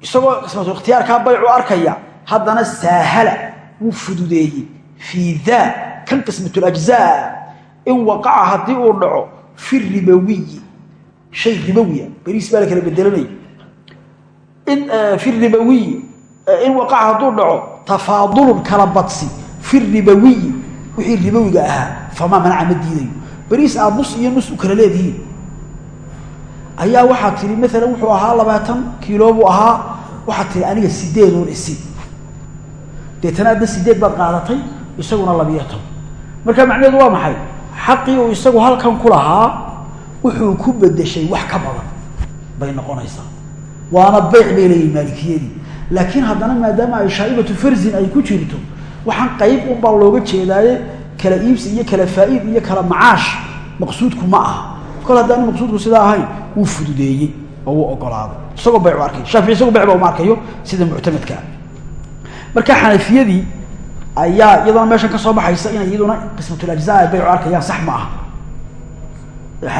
isagoo qismatulikhtiyaarkaa baycu arkaya haddana saahala wuu fududeeyey fii daa kan qismatulajzaa in waqaca haddii uu dhaco fi ribawiyi shay ribawiya beriis baa la kala bedelanaya fi ribawiyi in waqaca hadduu dhaco tafaadulun kala badsi. Fi ribawiyi wixii ribawiga ahaa famaa manaca ma diidayo. Beriis aad nus iyo nus u kala leedihiin. Ayaa waxaad tihi maalan wuxuu ahaa labaatan kiilo buu ahaa waxaad tihi aniga sideedoon isi deetana adna sideed baad qaadatay isaguna labiyo toban. Marka macnaheedu waa maxay? Xaqii uu isagu halkan ku lahaa wuxuu ku bedeshay wax ka badan bay noqonaysaa waana beyc bay leeyihiin maalikiyadii laakiin haddana maadaama ay shaa'ibatu farsin ay ku jirto waxaan qayb unbaa looga jeedaaye kala iibsi iyo kala faa'iid iyo kala macaash maqsuudku ma aha. Kol haddaanu maqsuudku sidaa ahayn wuu fududeeyey oo wuu ogolaaday. Isagoo baycu arkay shaafici isagoo bayc ba uma arkayo sida muctamadkaa marka xanafiyadii ayaa iyadana meeshan ka soo baxaysa inay iyaduna qismatulajzaa ay baycu arkayaan sax ma u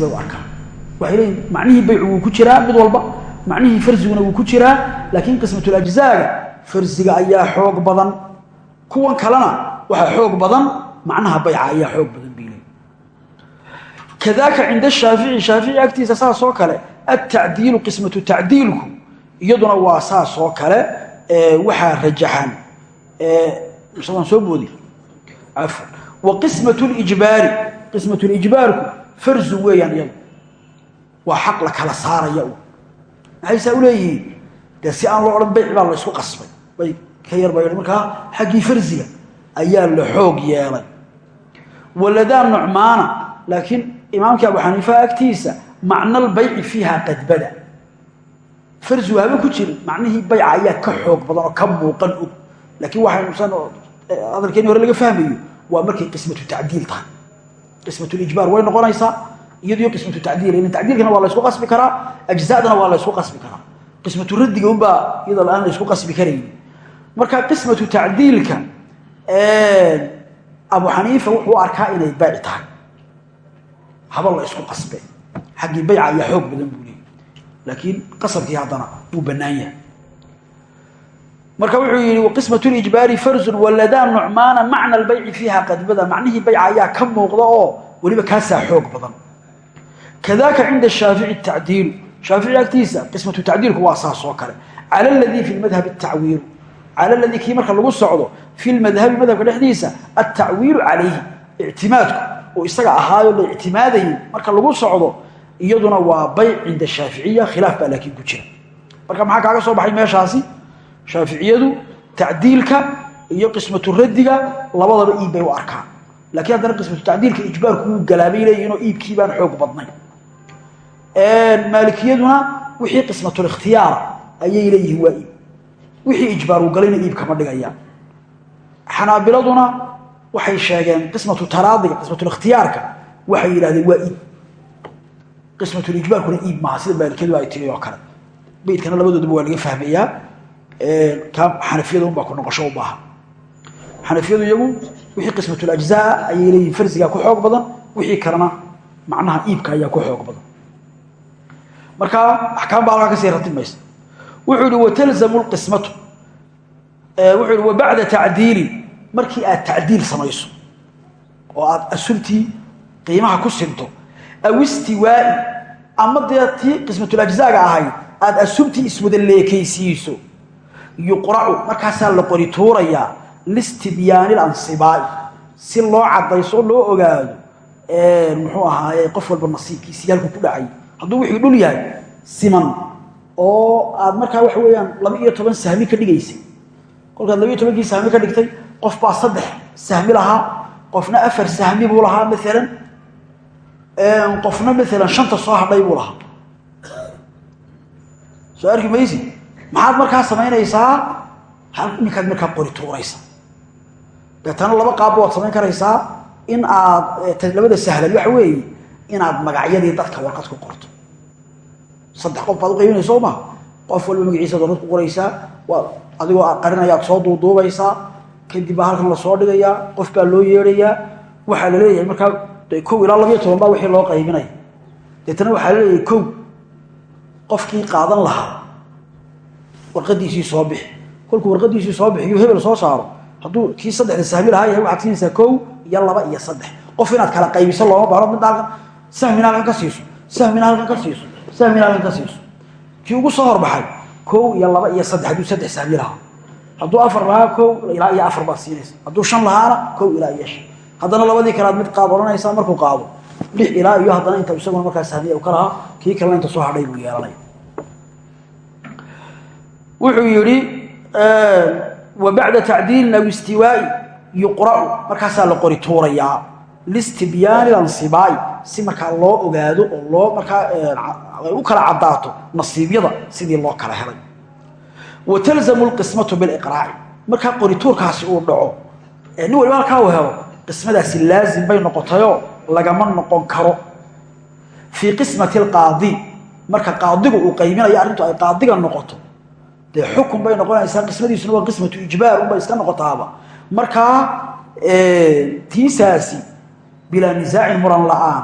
bay u waxay leeyihiin macnihii baycu wuu ku jiraa mid walba macnihii farsiguna wuu ku jiraa laakiin qismatulajzaaga farsiga ayaa xoog badan. Kuwan kalena waxaa xoog badan macnaha bayca ayaa xoog badan leeyihiin kadaaka cinda shaafici shaafici agtiisa saas oo kale altacdiilu qismatu tacdiilku iyaduna waa saas oo kale waxaa rajaxan. Waan soo boodi. Wa qismatu lijbaari qismatu lijbaarku farzu weeyaan iyadu waa xaq la kala saaraya u. Maxay saa u leeyihiin? Dee si aan loo odhan bayc baa la isku qasbay. Bay ka yar baa markaa xaggii farsiga ayaa la xoog yeelay. Waladaa nucmaana laakiin imaamkii abu xaniifa agtiisa macna albayci fiiha qadbada farsigu haba ku jirin macnihii bayca ayaa ka xoog badan oo ka muuqan og laakiin waxaynusan hadalkeeni hore laga fahmayo waa markay qismatu tacdiil tahay. Qismatulijbaar way noqonaysaa iyadiyo qismatu tacdiil in tacdiilkana waa la ysku qasbi karaa ajzadana waa la ysku qasbi karaa. Qismatu raddiga unbaa iyadoo la'aan la ysku qasbi karayn. Marka qismatu tacdiilka abu xaniifa wuxuu arkaa inay bayc tahay. Haba la isku qasbe. Xaggii bayca ayaa xoog badan buu leeyay laakiin qasabkii haddana wuu bannaan yahay. Marka wuxuu yidhi waqismat lijbaari farzun waladaa nucmaana macna albayci fiiha qadbada macnihii bayca ayaa ka muuqda oo weliba kaasaa xoog badan kadaaka cinda shaafici tacdiilu shaafici agtiisa qismatu tacdiilku waa saas oo kale cala ladii fi madhabi tacwiilu cala ladii kii marka lagu socdo fi lmadhabi madhabka dhexdiisa altacwiilu calayhi ictimaadku oo isaga ahaayo la ictimaadayay marka lagu socdo iyaduna waa bayc cinda shaaficiya khilaaf baa laakiin ku jira marka maxaa kaaga soo baxay meeshaasi shaaficiyadu tacdiilka iyo qismatu radiga labadaba iib bay u arkaan laakiin haddana qismatu maalikiyaduna wixii qismatulikhtiyaara ayay leeyihiin waa iib wixii ijbaar uu galayna iib kama dhigayaan xanaabiladuna waxay sheegeen qismatu taraadiga qismatulikhtiyaarka waxay yidhahdeen waa iib qismatulijbaarkuna iib maaha sida maalikiyadu ay tiri oo kale. Beydkana labadoodaba waa laga fahmayaa xanafiyada unbaa ku noqosho u baahan. Xanafiyadu iyagu wixii qismatulajzaa ayay leeyihiin farsigaa ku xoog badan wixii kalena macnaha iibka ayaa ku xoog badan markaa axkaam baa halkaa ka sii ratib maysa. Wuxuu yihi watalzamu lqismatu wuxuu yihi wabacda tacdiilin markii aad tacdiil samayso oo aad asultii qiimaha ku sinto aw ama dee tii qismatulajzaaga ahayd aad asubtii iswada leekaysiiso yuqracu markaasaa la qori tuurayaa listibyaani lansibaa'i si loo cadayso loo ogaado muxuu ahaaye qof walba nasiibkiisii halku ku dhacay hadduu wixii dhul yahay siman oo aad markaa waxa weeyaan laba iyo ka dhigaysay. Kolkaad laba iyo tobankii sahmi ka dhigtay qof baa saddex sahmi lahaa qofna afar sahmi buu lahaa maalan qofna maalan shanta soo hadhay buu lahaa. Soo arki maysi maxaad markaa samaynaysaa? Iminkaad markaa qori tuuraysa deetana laba qaabba waad samayn karaysaa in aad labada sahlan waxa weeye inaad magacyadii dadka warqad ku qorto. Saddex qof baad uqaybinaysa soo ma? Qof walba magaciisaad warqad ku qoraysaa adigoo qarinayaad soo duuduubaysaa kadib halkan la soo dhigayaa qof baa loo yeedhayaa waxaa la leeyahay markaa kow ilaa labayo toban baa wixii loo qaybinaya deetana waxaa la leeyahay kow qofkii qaadan lahaa warqadiisii soo bixi. Kolkuu warqadiisii soo bixiyo hebel soo saaro. Hadduu kii saddexda sahmi lahaa yahay waxaad siinaysaa kow iyo laba iyo saddex. Qof inaad kala qaybiso looma baahno midna halkan sahmina halkan ka siiso sahmina halkan ka siiso sahmina halkan ka siiso kii ugu soo horbaxay? Kow iyo laba iyo saddex hadduu saddex sahmi lahaa hadduu afar lahaa kow ilaa iyo afar baad siinaysa. Hadduu shan lahaana kow ilaa iyo shan. Haddana labadii kale aad mid qaad odhanaysaa markuu qaado lix ilaa iyo haddana inta isaguna markaa sahmiya u ka lahaa kii kalena inta soo hadhay buu yeelanaya. Wuxuu yidhi wa bacda tacdiilin aw istiwaa'i yuqra'u. Markaasaa la qori tuurayaa listibyaani lansibaa'i si markaa loo ogaado oo loo markaa ay u kala caddaato nasiibyada sidii loo kala helay. Wa talzamu lqismatu biliqraaci markaa qorituurkaasi uu dhaco nin waliba halkaa uu helo qismadaasi laazim bay noqotayoo lagama noqon karo. Fii qismati alqaadi marka qaadigu uu qaybinayo arrintu ay qaadiga noqoto dee xukun bay noqonaysaa qismadiisuna waa qismatu ijbaar unbay iska noqotaaba. Markaa tiisaasi bilaa nisaacin muran la'aan.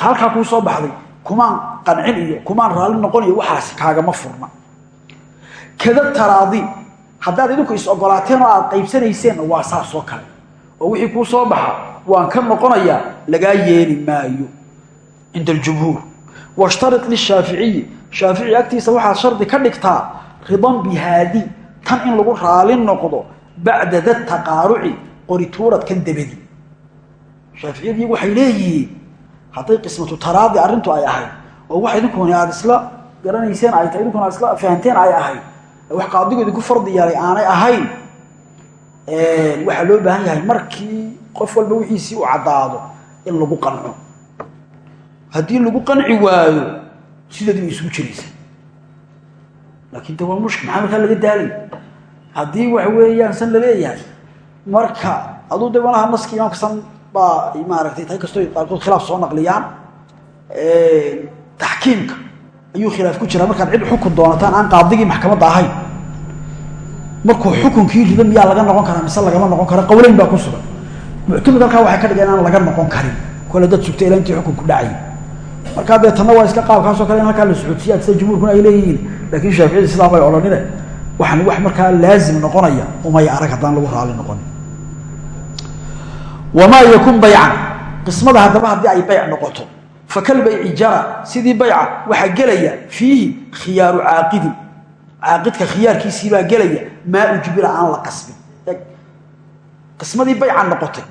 Halkaa kuu soo baxday kumaan qancin iyo kumaan raalli noqonayo waxaasi kaagama furna. Kada taraadi haddaad idinku is ogolaateen oo aad qaybsanayseen waa saasoo kale. Oo wixii kuu soo baxa waan ka noqonayaa lagaa yeeli maayo. Cinda aljumhuur. Washtarit lishaaficiyi shaafici agtiisa waxaad shardi ka dhigtaa ridan bihaadi tan in lagu raali noqdo bacda da taqaaruci qorituuradkan dabadi shaaficiyadii waxay leeyihiin hadday qismatu taraadi arrintu ay ahayd oo wax idinkuni aad isla garanayseen ay tahay idinkuna aad isla fahanteen ay ahayd wax qaadigu idinku fardi yeelay aanay ahayn waxaa loo baahan yahay markii qof walba wixiisii u caddaado in lagu qanco. Haddii lagu qanci waayo sideedii way isugu jiraysa laakiin de waa mushkil maxaa markaa laga daalay? Haddii waxa weeyaan san la leeyahay marka aduu de malaha naski imaamka san baa maaragtay tay kastoo qaarkood khilaaf soo naqliyaan taxkiimka ayuu khilaaf ku jiraa. Markaad cid xukun doonataan aan qaadigii maxkamadda ahayn markuu xukunkii rido miyaa laga noqon karaa mise lagama noqon karo qawleyn baa ku sugan. Muctamad halkaa waxay ka dhigeen aan laga noqon karin kole dad sugta ilaa intii xukunku dhacay. Markaa dee tanna waa iska qaabkaasoo kale in halkaa la socodsiiyaad sida jumhuurkuna ay leeyihiin. Laakiin shaaficiyada sidaa bay odhanine waxaan wax markaa laazim noqonaya umay arag haddaan lagu raali noqonin wamaa yakun baycan qismada haddaba haddii ay bayc noqoto fakal bayci jara sidii bayca waxaa gelaya fiihi khiyaaru caaqidin caaqidka khiyaarkiisiibaa gelaya maa ujbira aan la qasbin qismadii bayca noqotay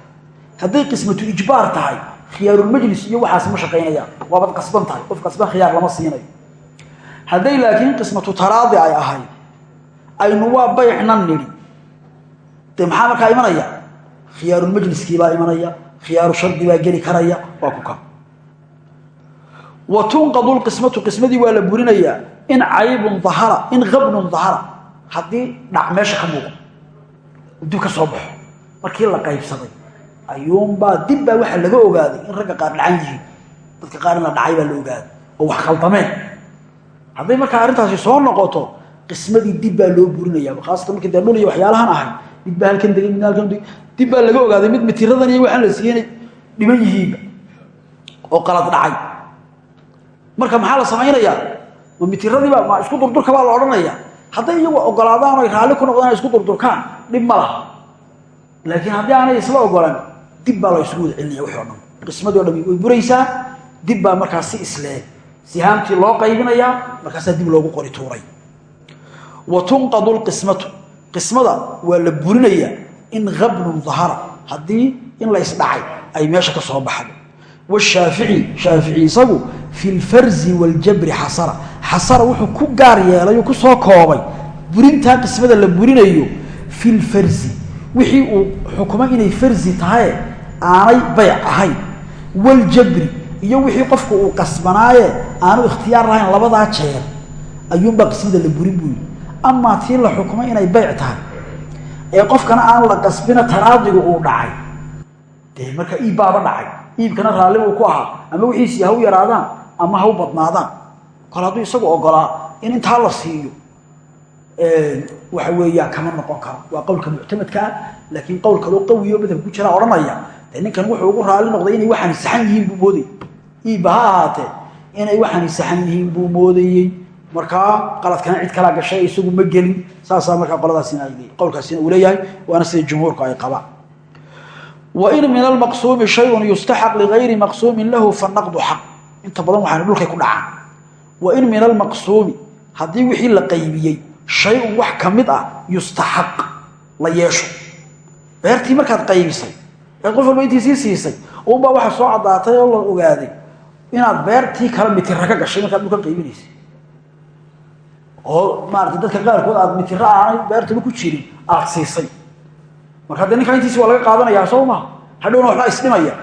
hadday qismatu ijbaar tahay khiyaarulmajlis iyo waxaas ma shaqaynayaan waabad qasban tahay qof qasban khiyaar lama siinayo hadday laakiin qismatu taraadi ay ahayd aynu waa baycnan nidhi dee maxaa imanaya khiyaarulmajliskiibaa imanaya khiyaaru shardi baa geli karaya. Waa ku ka. Wa tunqadu lqismatu qismadii waa la burinayaa in caybun ahara in abnun ahara haddii dhac meesha ka muuqo dib ka soo baxo markii la qaybsaday ayuunbaa dib baa waxaa laga ogaaday in ragga qaar dhacan yihiin. Dadka qaar dhacay baa la ogaaday. Oo wax khaldameen hadday markaa arrintaasi soo noqoto qismadii dib baa loo burinaya khaasatan markii dee dhul iyo waxyaalahan ahay mid baa halkan degay mid halkan degay dib laga ogaaday mid mitiradan iyo waxaan la siiyey dhiban yihiinba oo qalad dhacay. Marka maxaa la samaynayaa? Ma mitiradiiba ma isku durdurka baa la odhanaya hadday iyagu ogolaadaan oy raalli ku noqdaan isku durdurkaan dhib ma laha. Laakiin haddii aanay isla ogolan dib la isugu wada celinaya wixii o dhan. Qismadii o dhan way buraysaa dib baa si isleeg loo qaybinayaa markaasaa dib loogu qori tuuray. Wa tunqadu lqismatu qismada waa la burinayaa in habnun dahara haddii in la isdhacay ay meesha ka soo baxdo. Washaafici shaafici isagu fi lfarzi waljabri xasara xasara wuxuu ku gaar yeelay oo ku soo koobay burintaa qismada la burinayo fi lfarzi wixii uu xukumo inay farzi tahaye aanay bayc ahayn. Waljabri iyo wixii qofku uu qasbanaaye aanu ikhtiyaar lahayn labadaa jeer ayuunbaa qismada la burin buu amaa tii la xukumay inay bayc tahay. Ee qofkana aan la qasbina taraadigu uu dhacay. Dee marka iibbaaba dhacay. Iibkana raalli uu ku ahaa. Ama wixiisii ha u yaraadaan ama ha u badnaadaan. Kol hadduu isagu ogolaa in intaa la siiyo waxa weeyaan kama noqon karo. Waa qowlka muctamadka ah laakiin qowl kaloo qawiyo madhabka ku jiraa odhanaya. Dee ninkan wuxuu ugu raalli noqday inay waxaani saxan yihiin buu moodayy iibba ha ahaatee inay waxaani saxan yihiin buu moodayey markaa qaladkana cid kalaa gashay isagu ma gelin saasaa markaa qoladaasina qowlkaasina uu leeyahay waana sida jumhuurku ay qabaan wain min almaqsuumi shayun yustaxaq ligayri maqsuumin lahu fanaqdu xaq. Inta badan waxaana dhulkay ku dhacaan. Wain min almaqsuumi haddii wixii la qaybiyey shay-un wax ka mid ah yustaxaq la yeesho. Beertii markaad qaybisay ee qof walba intii sii siisay unbaa waxaa soo caddaatay oo la ogaaday inaad beertii kale mitira ka gashay markaad dhulka qaybinaysay oo maarata dadka qaarkood aad mitiro aanay beertaba ku jirin aad siisay. Marka de ninkaa intiisi waa laga qaadanayaa soo maa hadhowna waxbaa isdhimaya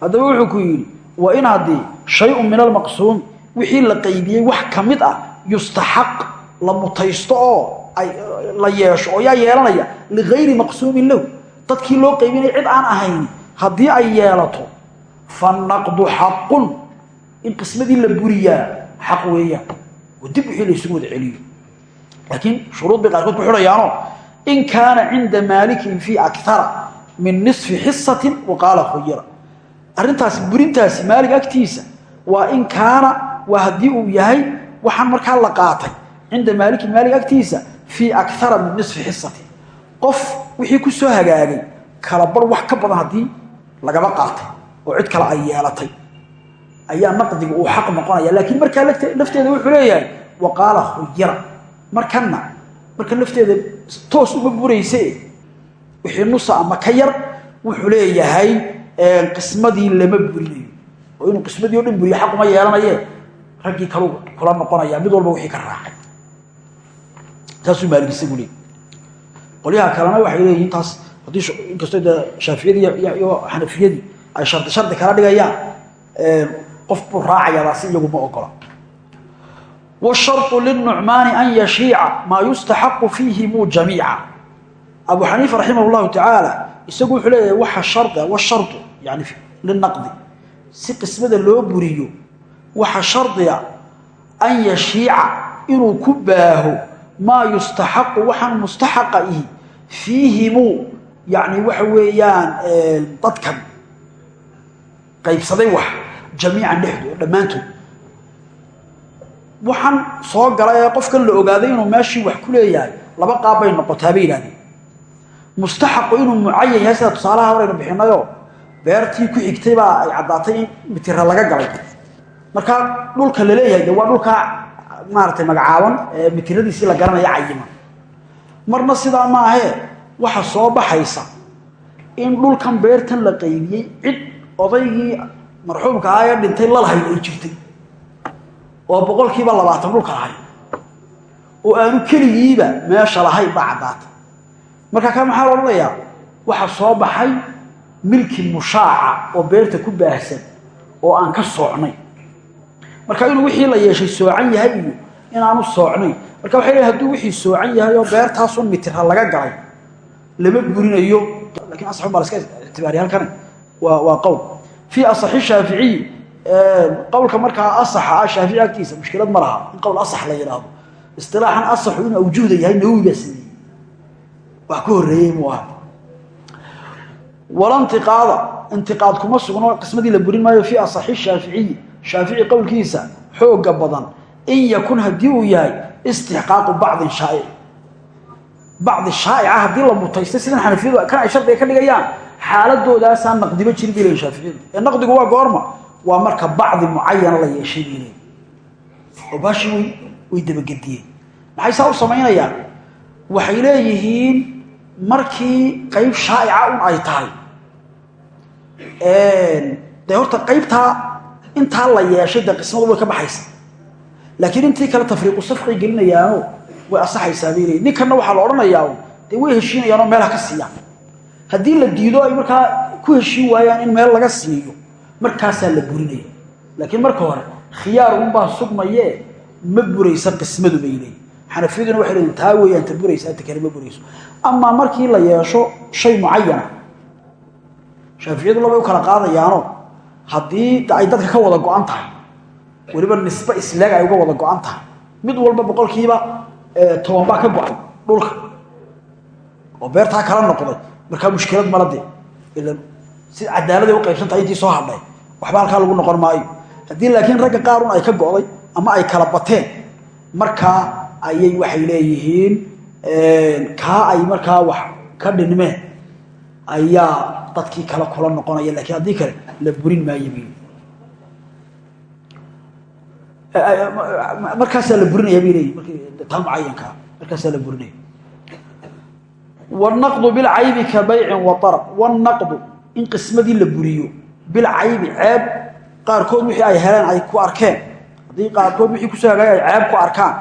wuxuu ku yidhi wa in haddii shay-un min almaqsuumi wixii la qaybiyey wax ka mid ah yustaxaq la mutaysto oo la yeesho oo yaa yeelanaya ligayri maqsuumin lahu. Dadkii loo qaybinaya cid aan ahayn haddii ay yeelato fanaqdu xaqun. In qismadii la buriyaa xaq weeyaan oo dib wixii la isugu wada celiyo. Laakiin shuruud bay qaarkood ku xidhayaano in kaana cinda maalikin fii akara min nisfi xisatin wa qaala khuyira arrintaasi burintaasi maalig agtiisa waa in kaana waa haddii uu yahay waxaan markaa la qaatay. Cinda maalikin maalig agtiisa fii akara min nisfi xisatin qof wixii ku soo hagaagay ayaa naqdiga uu xaq noqonaya laakiin markaa lafteeda wuxuu leeyahay wa qaala khuyira markanna marka lafteeda toos uma burayse wixii nusa ama ka yar wuxuu leeyahay qismadii lama burinayo. Oo inuu qismadii o dhan buriyo xaq uma yeelanaye raggii kalu kula noqonaya mid walba wixii ka raacay. Taasuu maalig isagu leey qolyaha kalena waxay leeyihiin taas haddii inkastoo de shaaficiyadii iyo xanafiyadii ay shardi shardi kala dhigayaan qof buu raacayaaba si iyagu ma ogola washarطu linucmaani an yashiica maa yustaxaqu fiihi muu jamiica. Abu xaniifa raximah اllahu tacaala isagu wuxuu leeyahay waxa sharda washardu yani linaqdi si qismada loo buriyo waxa shardiga an yashiica inuu ku baaho maa yustaxaqu waxaan mustaxaqa ihi fiihimuu yani waxa weeyaan dadkan. Qaybsaday wax jamiican dhexdooda dhammaantood. Waxaan soo gala ee qofkan la ogaaday inuu meeshii wax ku leeyahay laba qaab bay noqotaa bay yidhahdeen. Inuu mucayan yahay sida tusaalaha horaynu bixinayoo beertii ku xigtay baa ay caddaatay in laga galay. Markaa dhulka la leeyahay waa dhulkaa maaragtay magacaaban ee mitiradiisii la garanaya cayiman marna sidaa maahee waxa soo baxaysa in dhulkan beertan la qaybiyey cid odaygii marxuumka ahaa ee dhintay lalahayn ay jirtay. Oo boqolkiiba labaatan dhulka lahay oo aanu keligiiba meesha lahayn baa marka ka maxaa la odhanayaa waxa soo baxay milki mushaaca oo beerta ku baahsan oo aan ka soocnay. Marka inuu wixii la yeeshay soocan yahay iyo inaanu soocnayn marka waxay leeyn haduu wixii soocan yahay oo beertaasun mitira laga galay lama burinayo. Lakin asaxun baa laska ictibaariya halkani waa qowl fii asaxi shaaficiyi qowlka markaa asaxa ah shaafici agtiisa mushkilad ma laha in qowl asax la yidhaahdo istilaaxan asaxu inuu awjuhda yahay nawowi baa sameeyey wax ka horreeyey muu aha wala ntiqaada intiqaad kuma sugno qismadii la burin maayo fii asaxi shaaficiyi shaafici qowlkiisa xooga badan in yakun haddii uu yahay istixqaaqu bacdin shaaic bacdi shaa'ica haddii la mutaystay sidan xanafiyadu kan ay shardiga ka dhigayaan xaaladoodaasaan naqdiba jirin bay leeyihiin shaaficiyadu ee naqdigu waa goorma waa marka bacdi mucayana la yeeshay bay leeyihiin. Oo baashii way dabagediyeen maxay saa u samaynayaan waxay leeyihiin markii qayb shaa'ica un ay tahay. Dee horta qaybtaa intaa la yeeshay dee qismadu way ka baxaysa. Laakiin intii kale tafriiqu safqay gelinayaano way asaxaysaa bay leeyihiin ninkanna waxaa la odhanayaa dee way heshiinayaanoo meel ha ka siiyaan haddii la diido ay markaa ku heshiin waayaan in meel laga siiyo markaasaa la burinaya laakiin marka hore khiyaar unbaa sugmayee ma buraysa qismadu bay leeyihiin xanafiyaduna waxay leeyihiin taa weeyaan ta buraysa anta kale ma burayso. Markii la yeesho shay mucayana shaaficiyadu labay u kala qaadayaano haddii ay dadka ka wada go-an tahay weliba nisbe isleeg ay uga wada go-an tahay. Mid walba boqolkiiba toban baa ka go'ay dhulka. Oo beertaa kala noqday markaa mushkilad mala dee ila si cadaaladay u qaybsan tahay intii soo hadhay. Waxba halkaa lagu noqon maayo. Haddii laakiin ragga qaarun ay ka go'day ama ay kala bateen markaa ayay waxay leeyihiin kaa ay markaa wax ka dhinmeen ayaa dadkii kale kula noqonaya. Lakiin haddii kale la burin maayo markaasaa la burinaya bay leeyihiin taa mucayankaa markaasaa la burinaya wاnaqdu bilcaybi ka baycin waarab wاnaqdu in qismadii la buriyo bilcaybi ceeb qaarkood wixii ay heleen ay ku arkeen haddii qaarkood wixii kusoo hagaagay ay ceeb ku arkaan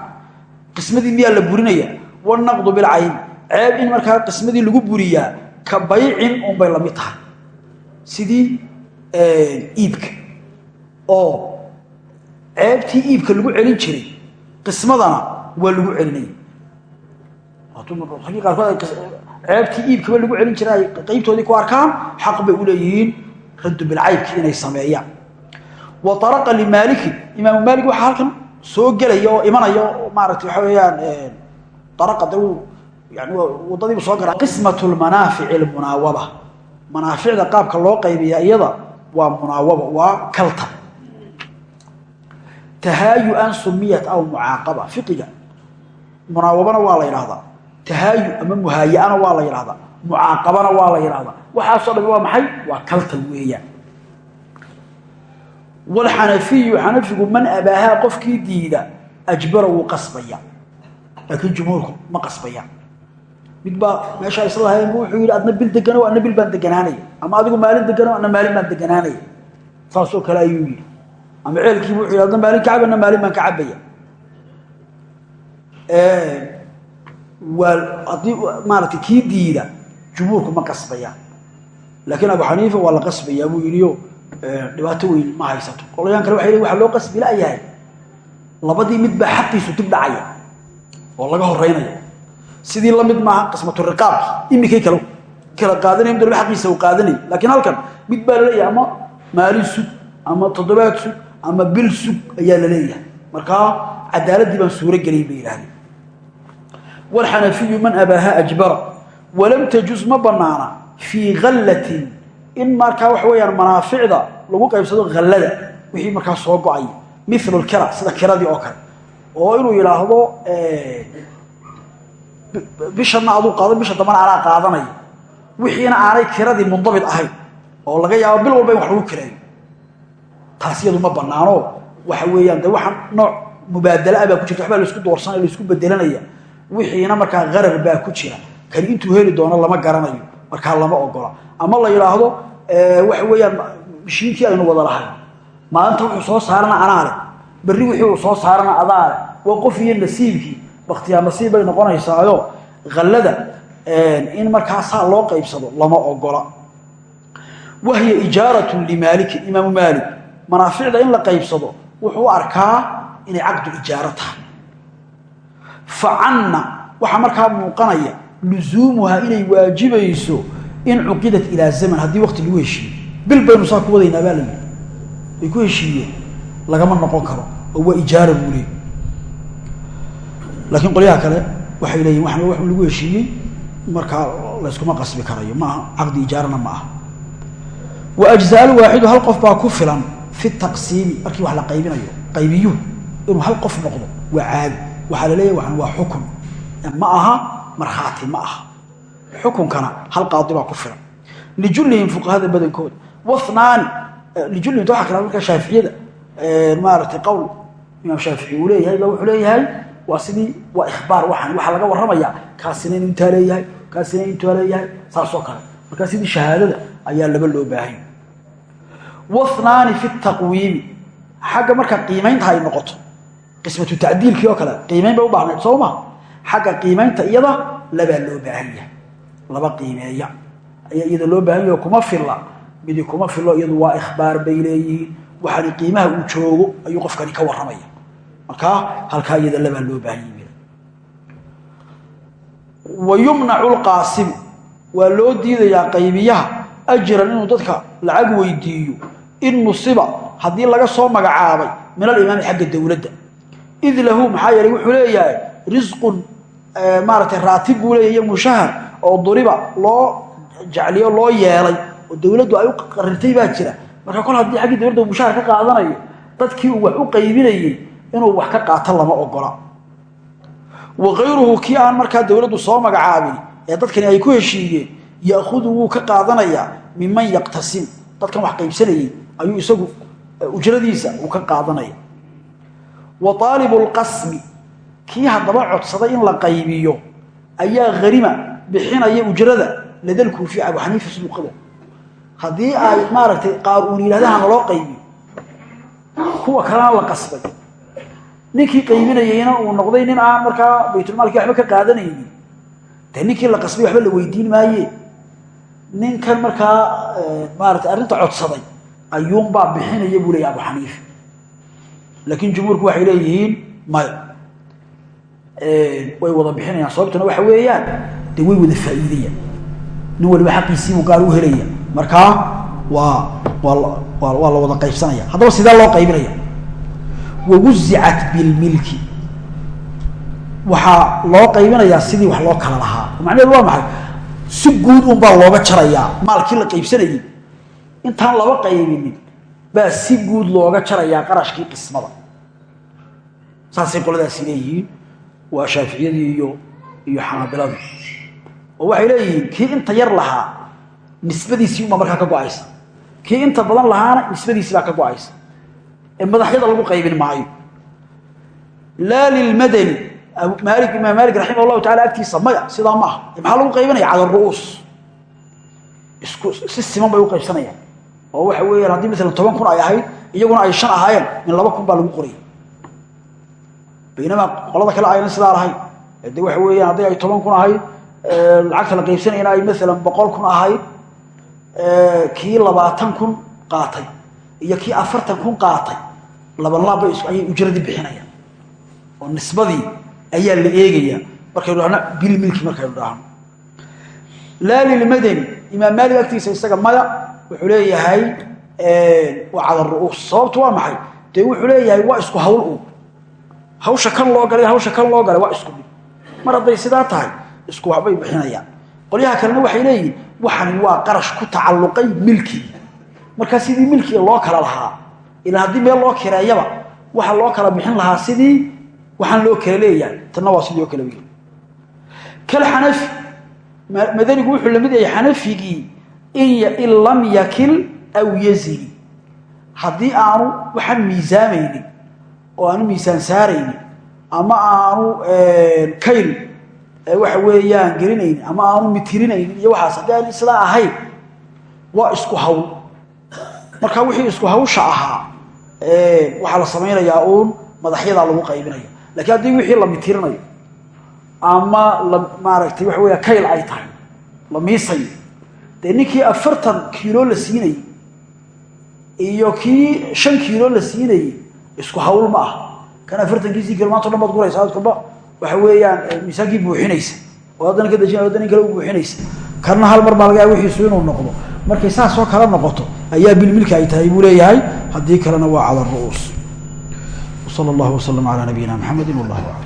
qismadii miyaa la burinaya wاnaqdu bilcaybi ceeb in markaa qismadii lagu buriyaa ka baycin unbay la mid tahay sidii iibka oo ceebtii iibka lagu celin jiray qismadana waa lagu celinaya raggii qaarkood ceebtii iibkaba lagu celin jiray ay qaybtoodii ku arkaan xaq bay u leeyihiin raddu bilcaybki inay sameeyaan. Wa araqa limaalikin imaamu maalik waxaa halkan soo gelaya oo imanaya oo maaragtay waxa weeyaan araqa de yani waddadiibu soo gara qismatu lmanaafici almunaawaba manaaficda qaabka loo qaybiya iyada waa munaawaba waa kalta. Tahaayu-an sumiyat aw mucaaqaba fiqiga. Munaawabana waa la yidhahdaa tahaayu ama muhaaya-ana waa la yidhahdaa mucaaqabana waa la yidhahdaa waxaasoo dhami waa maxay? Waa kalta weeyaan. Walxanafiyu xanafigu man abaahaa qofkii diida ajbara wuu qasbaya laakiin jumhuurku ma qasbayaan mid baa meeshaa isla lahayn bu wuxuu yidhi adna bil degano adna bil baan deganaanaya. Ama adigu maalin degano adna maalin baan deganaanaya. Saasoo kale ayuu yidhi. Ama ceelkiibu wuxuu yidhi adna maalin ka cab adna maalin baan ka cabaya waa maaragtay kii diida jumhuurku ma qasbayaan laakiin abu xaniifa waa la qasbayaa buu yidhiyo dhibaato weyn ma haysato. Qolayaan kale waxay waxa loo qasbi la'yahay labadii mid baa xaqiisu dib dhacaya oo laga horeynaya sidii la mid maaha qismatu riqaabki imikay kal kala qaadanaya mid walba xaqiisa uu qaadanay laakiin halkan mid baa la leeyahay ama maalin sug ama toddobaad sug ama bil sug ayaa la leeyahay. Markaa cadaaladii baan suuro gelin bay yidhahdeen walxanafiyu man abaaha ajbara walam tajuz ma banaana fii hallatin in markaa waxa weyaan manaaficda lagu qaybsado hallada wixii markaa soo go'ay milu lkira sida kiradii oo kale oo inuu yidhaahdo bishana aduu qaado bisha dambana anaa qaadanaya wixiina aanay kiradii mundabit ahayn oo laga yaabo bil walba in wax lagu kireeyo taas iyadu ma banaano waxa weeyaan de waxa nooc mubaadalaa baa ku jirta waxbaa la isku doorsanaya la isku bedelanaya wixiina markaa qarar baa ku jira. Kani intuu heli doono lama garanayo markaa lama ogola. Ama la yidhaahdo waxa weeyaan mishiinkii aynu wada lahay maalinta wuxuu soo saarana anaa leh. Berri wixii soo saarana adaa leh. Waa qof iyo nasiibkii. Baktiyaa nasiib bay noqonaysaayo. In markaa loo qaybsado lama ogola. Wahiya ijaaratun limaaliki imaamu maalik. Manaaficda in la qaybsado wuxuu arkaa inay caqdu ijaaro fa canna waxaa markaa muuqanaya lusuumuha inay waajibayso in cuqidat ilaa zaman. Haddii waqti lagu heshiiyo. Bil baynu saa ku wadaynaa ay ku heshiiyeen. Lagama noqon karo. Oo waa ijaara buu laakiin qolyaha kale waxay leeyihiin waxna wax lagu heshiiyey markaa layskuma qasbi karayo. Maaha caqdi ijaarana ma wa ajzaalu waaxidu hal qof baa ku filan fi taqsiimi. Markii wax la qaybinayo qaybiyuhu inuu hal qof noqdo waa caadi waxaa la leeyahy waxan waa xukun. Ma aha markhaati ma aha. Xukunkana hal qaadi baa ku filan. Lijullihim fuqahada badankooda wanaani lijullihim waxa kale markaa shaaficiyada maaragtay qowl imaam shaafici uu leeyahay ba wuxuu leeyahay waa sidii waa ikhbaar waxan waxaa laga warramaya kaasina inu intaa leeyahay kaasina intaa leeyahay saasoo kale. Markaa sidii shahaadada ayaa laba loo baahanya wanaani fi taqwiimi. Xagga marka qiimaynta ay noqoto qismatu tacdiilkii oo kale qiimayn bay u baahnayd soo ma? Xagga iyada labaa loo baahan yahay. Laba qiimeeya. Ayaa iyada loo baahan yaho kuma filla. Midi kuma fillo iyadu waa ikhbaar bay leeyihiin. Waxaani qiimaha uu joogo ayuu qofkani ka warramaya. Markaa halkaa iyada labaa loo baahan yahi wa yumnacu lqaasimu waa loo diidayaa qaybiyaha. Ajran inuu dadka lacag weydiiyo. In nusiba haddii laga soo magacaabay min alimaami xagga dowladda id lahu maxaa yeelay wuxuu leeyahay risqun maaragtay raatib buu leeyahy mushahar oo duriba loo jacliyo loo yeelay oo dowladdu ay u qarirtay baa jira. Marka kol haddii xaggii dowladda mushahar ka qaadanayo dadkii wax u qaybinayey inuu wax ka qaato lama ogola. Wa kayruhu kii aan markaa soo magacaabin ee dadkani ay ku heshiiyeen ya'khudu ka qaadanayaa miman yaqtasim. Dadkan wax qaybsanayey ayuu isagu ujradiisa uu ka qaadanaya wa aalibu lqasmi kii haddaba codsaday in la qaybiyo ayaa harima bixinaya ujrada ladalkuufi abu xaniifa suuqada haddii ay maaragtay qaar uun yidhahdaha naloo qaybiyo kuwa kalena la qasbay. Ninkii qaybinayeyna uu noqday nin aan markaa baytulmaalkii waxba ka qaadanaynin. Dee ninkii la qasbay waxba la weydiin maaye. Ninkan markaa maarata arrinta codsaday ayuunbaa bixinaya buu abu xaniifa laakiin jumhuurku waxay leeyihiin maya way wada bixinayaan. Sababtuna waxa weeyaan dee way wada faa'iidayaan. Nin waliba xaqiisiibuu gaar u helaya. Markaa waa waa la wada qaybsanaya. Haddaba sidee loo qaybinaya. Wawuzicat bilmilki waxaa loo qaybinayaa sidii wax loo kala lahaa. Macnaheedu waa maxay? Si guud un baa looga jarayaa. Maalkii la qaybsanayey intaan laba qaybinin baa si guud looga jarayaa qarashkii qismada. Saasay qoladaasi leeyihiin waa shaaficiyadii iyo iyo xanaabiladii oo waxay leeyihiin kii inta yar lahaa nisbadiisii unbaa markaa ka go'aysa. Kii inta badan lahaana nisbadiisii baa ka go'aysa. Ee madaxyada lagu qaybin maayo. Laa lilmadani maali imaam maalik raximah allahu tacala agtiisa maya sidaa ma aha maxaa lagu qaybinaya? Cala ru'uus. Si siman bay u qaybsanayaan oo waxa weeyaan haddii maalan toban kun ay ahayd iyaguna ay shan ahaayeen min laba kun baa lagu qorayay baynamaa qolada kale aynan sidaa lahayn. De waxa weeyaan haddii ay toban kun ahayd lacagta la qaybsanayana ay maalan boqol kun ahayd kii labaatan kun qaatay iyo kii afartan kun qaatay labanlaabba ayay ujradii bixinayaan. Oo nisbadii ayaa la eegayaa. Markaynu dhahno bilmilki markaynu dhahno laa lilmadani imaam maalik agtiisa isaga maya wuxuu leeyahay waa cala ru'uus sababtu waa maxay? Dee wuxuu leeyahay waa isku hawl u. Hawsha kan loo galay hawsha kan loo galay waa isku mid. Mar hadday sidaa tahay isku waxbay bixinayaan. Qolyaha kalena waxay leeyihiin waxani waa qarash ku tacalluqay milkii markaa sidii milkiga loo kala lahaa ilaa haddii meel loo kireeyaba waxa loo kala bixin lahaa sidii waxaan loo kala leeyahay. Tanna waa sidii oo kale wey kalxanafi madanigu wuxuu la mid yahay xanafigii in lam yakil aw yazini haddii aanu waxaan miisaamaynin oo aanu miisaan saaraynin ama aanu kayl waxa weeyaan gelinaynin ama aanu mitirinaynin iyo waxaas haddii sidaa ahayn waa isku hawl. Marka wixii isku hawsha ahaa waxaa la samaynayaa uun madaxyadaa lagu qaybinaya lakiin haddii wixii la mitirinayo ama maaragtay waxa weya kayl ay tahay la miisayo dee ninkii afartan kiilo la siinayey iyo kii shan kiilo la siinayey isku hawl ma ah. Kan afartankiisii kiilo maanta o dhan baad guraysa adkaba waxa weeyaan miisaankii buuxinaysa. Oo haddana ka dejina haddana in kale u buuxinaysa. Kanna hal mar baa laga yaaba wixiisu inuu noqdo. Markay saas oo kala noqoto ayaa bilmilki ay tahay buu leeyahay. Haddii kalena waa cala ru'uus. Wsala allahu wasalam calaa nabiyina maxamedi wallahu aclam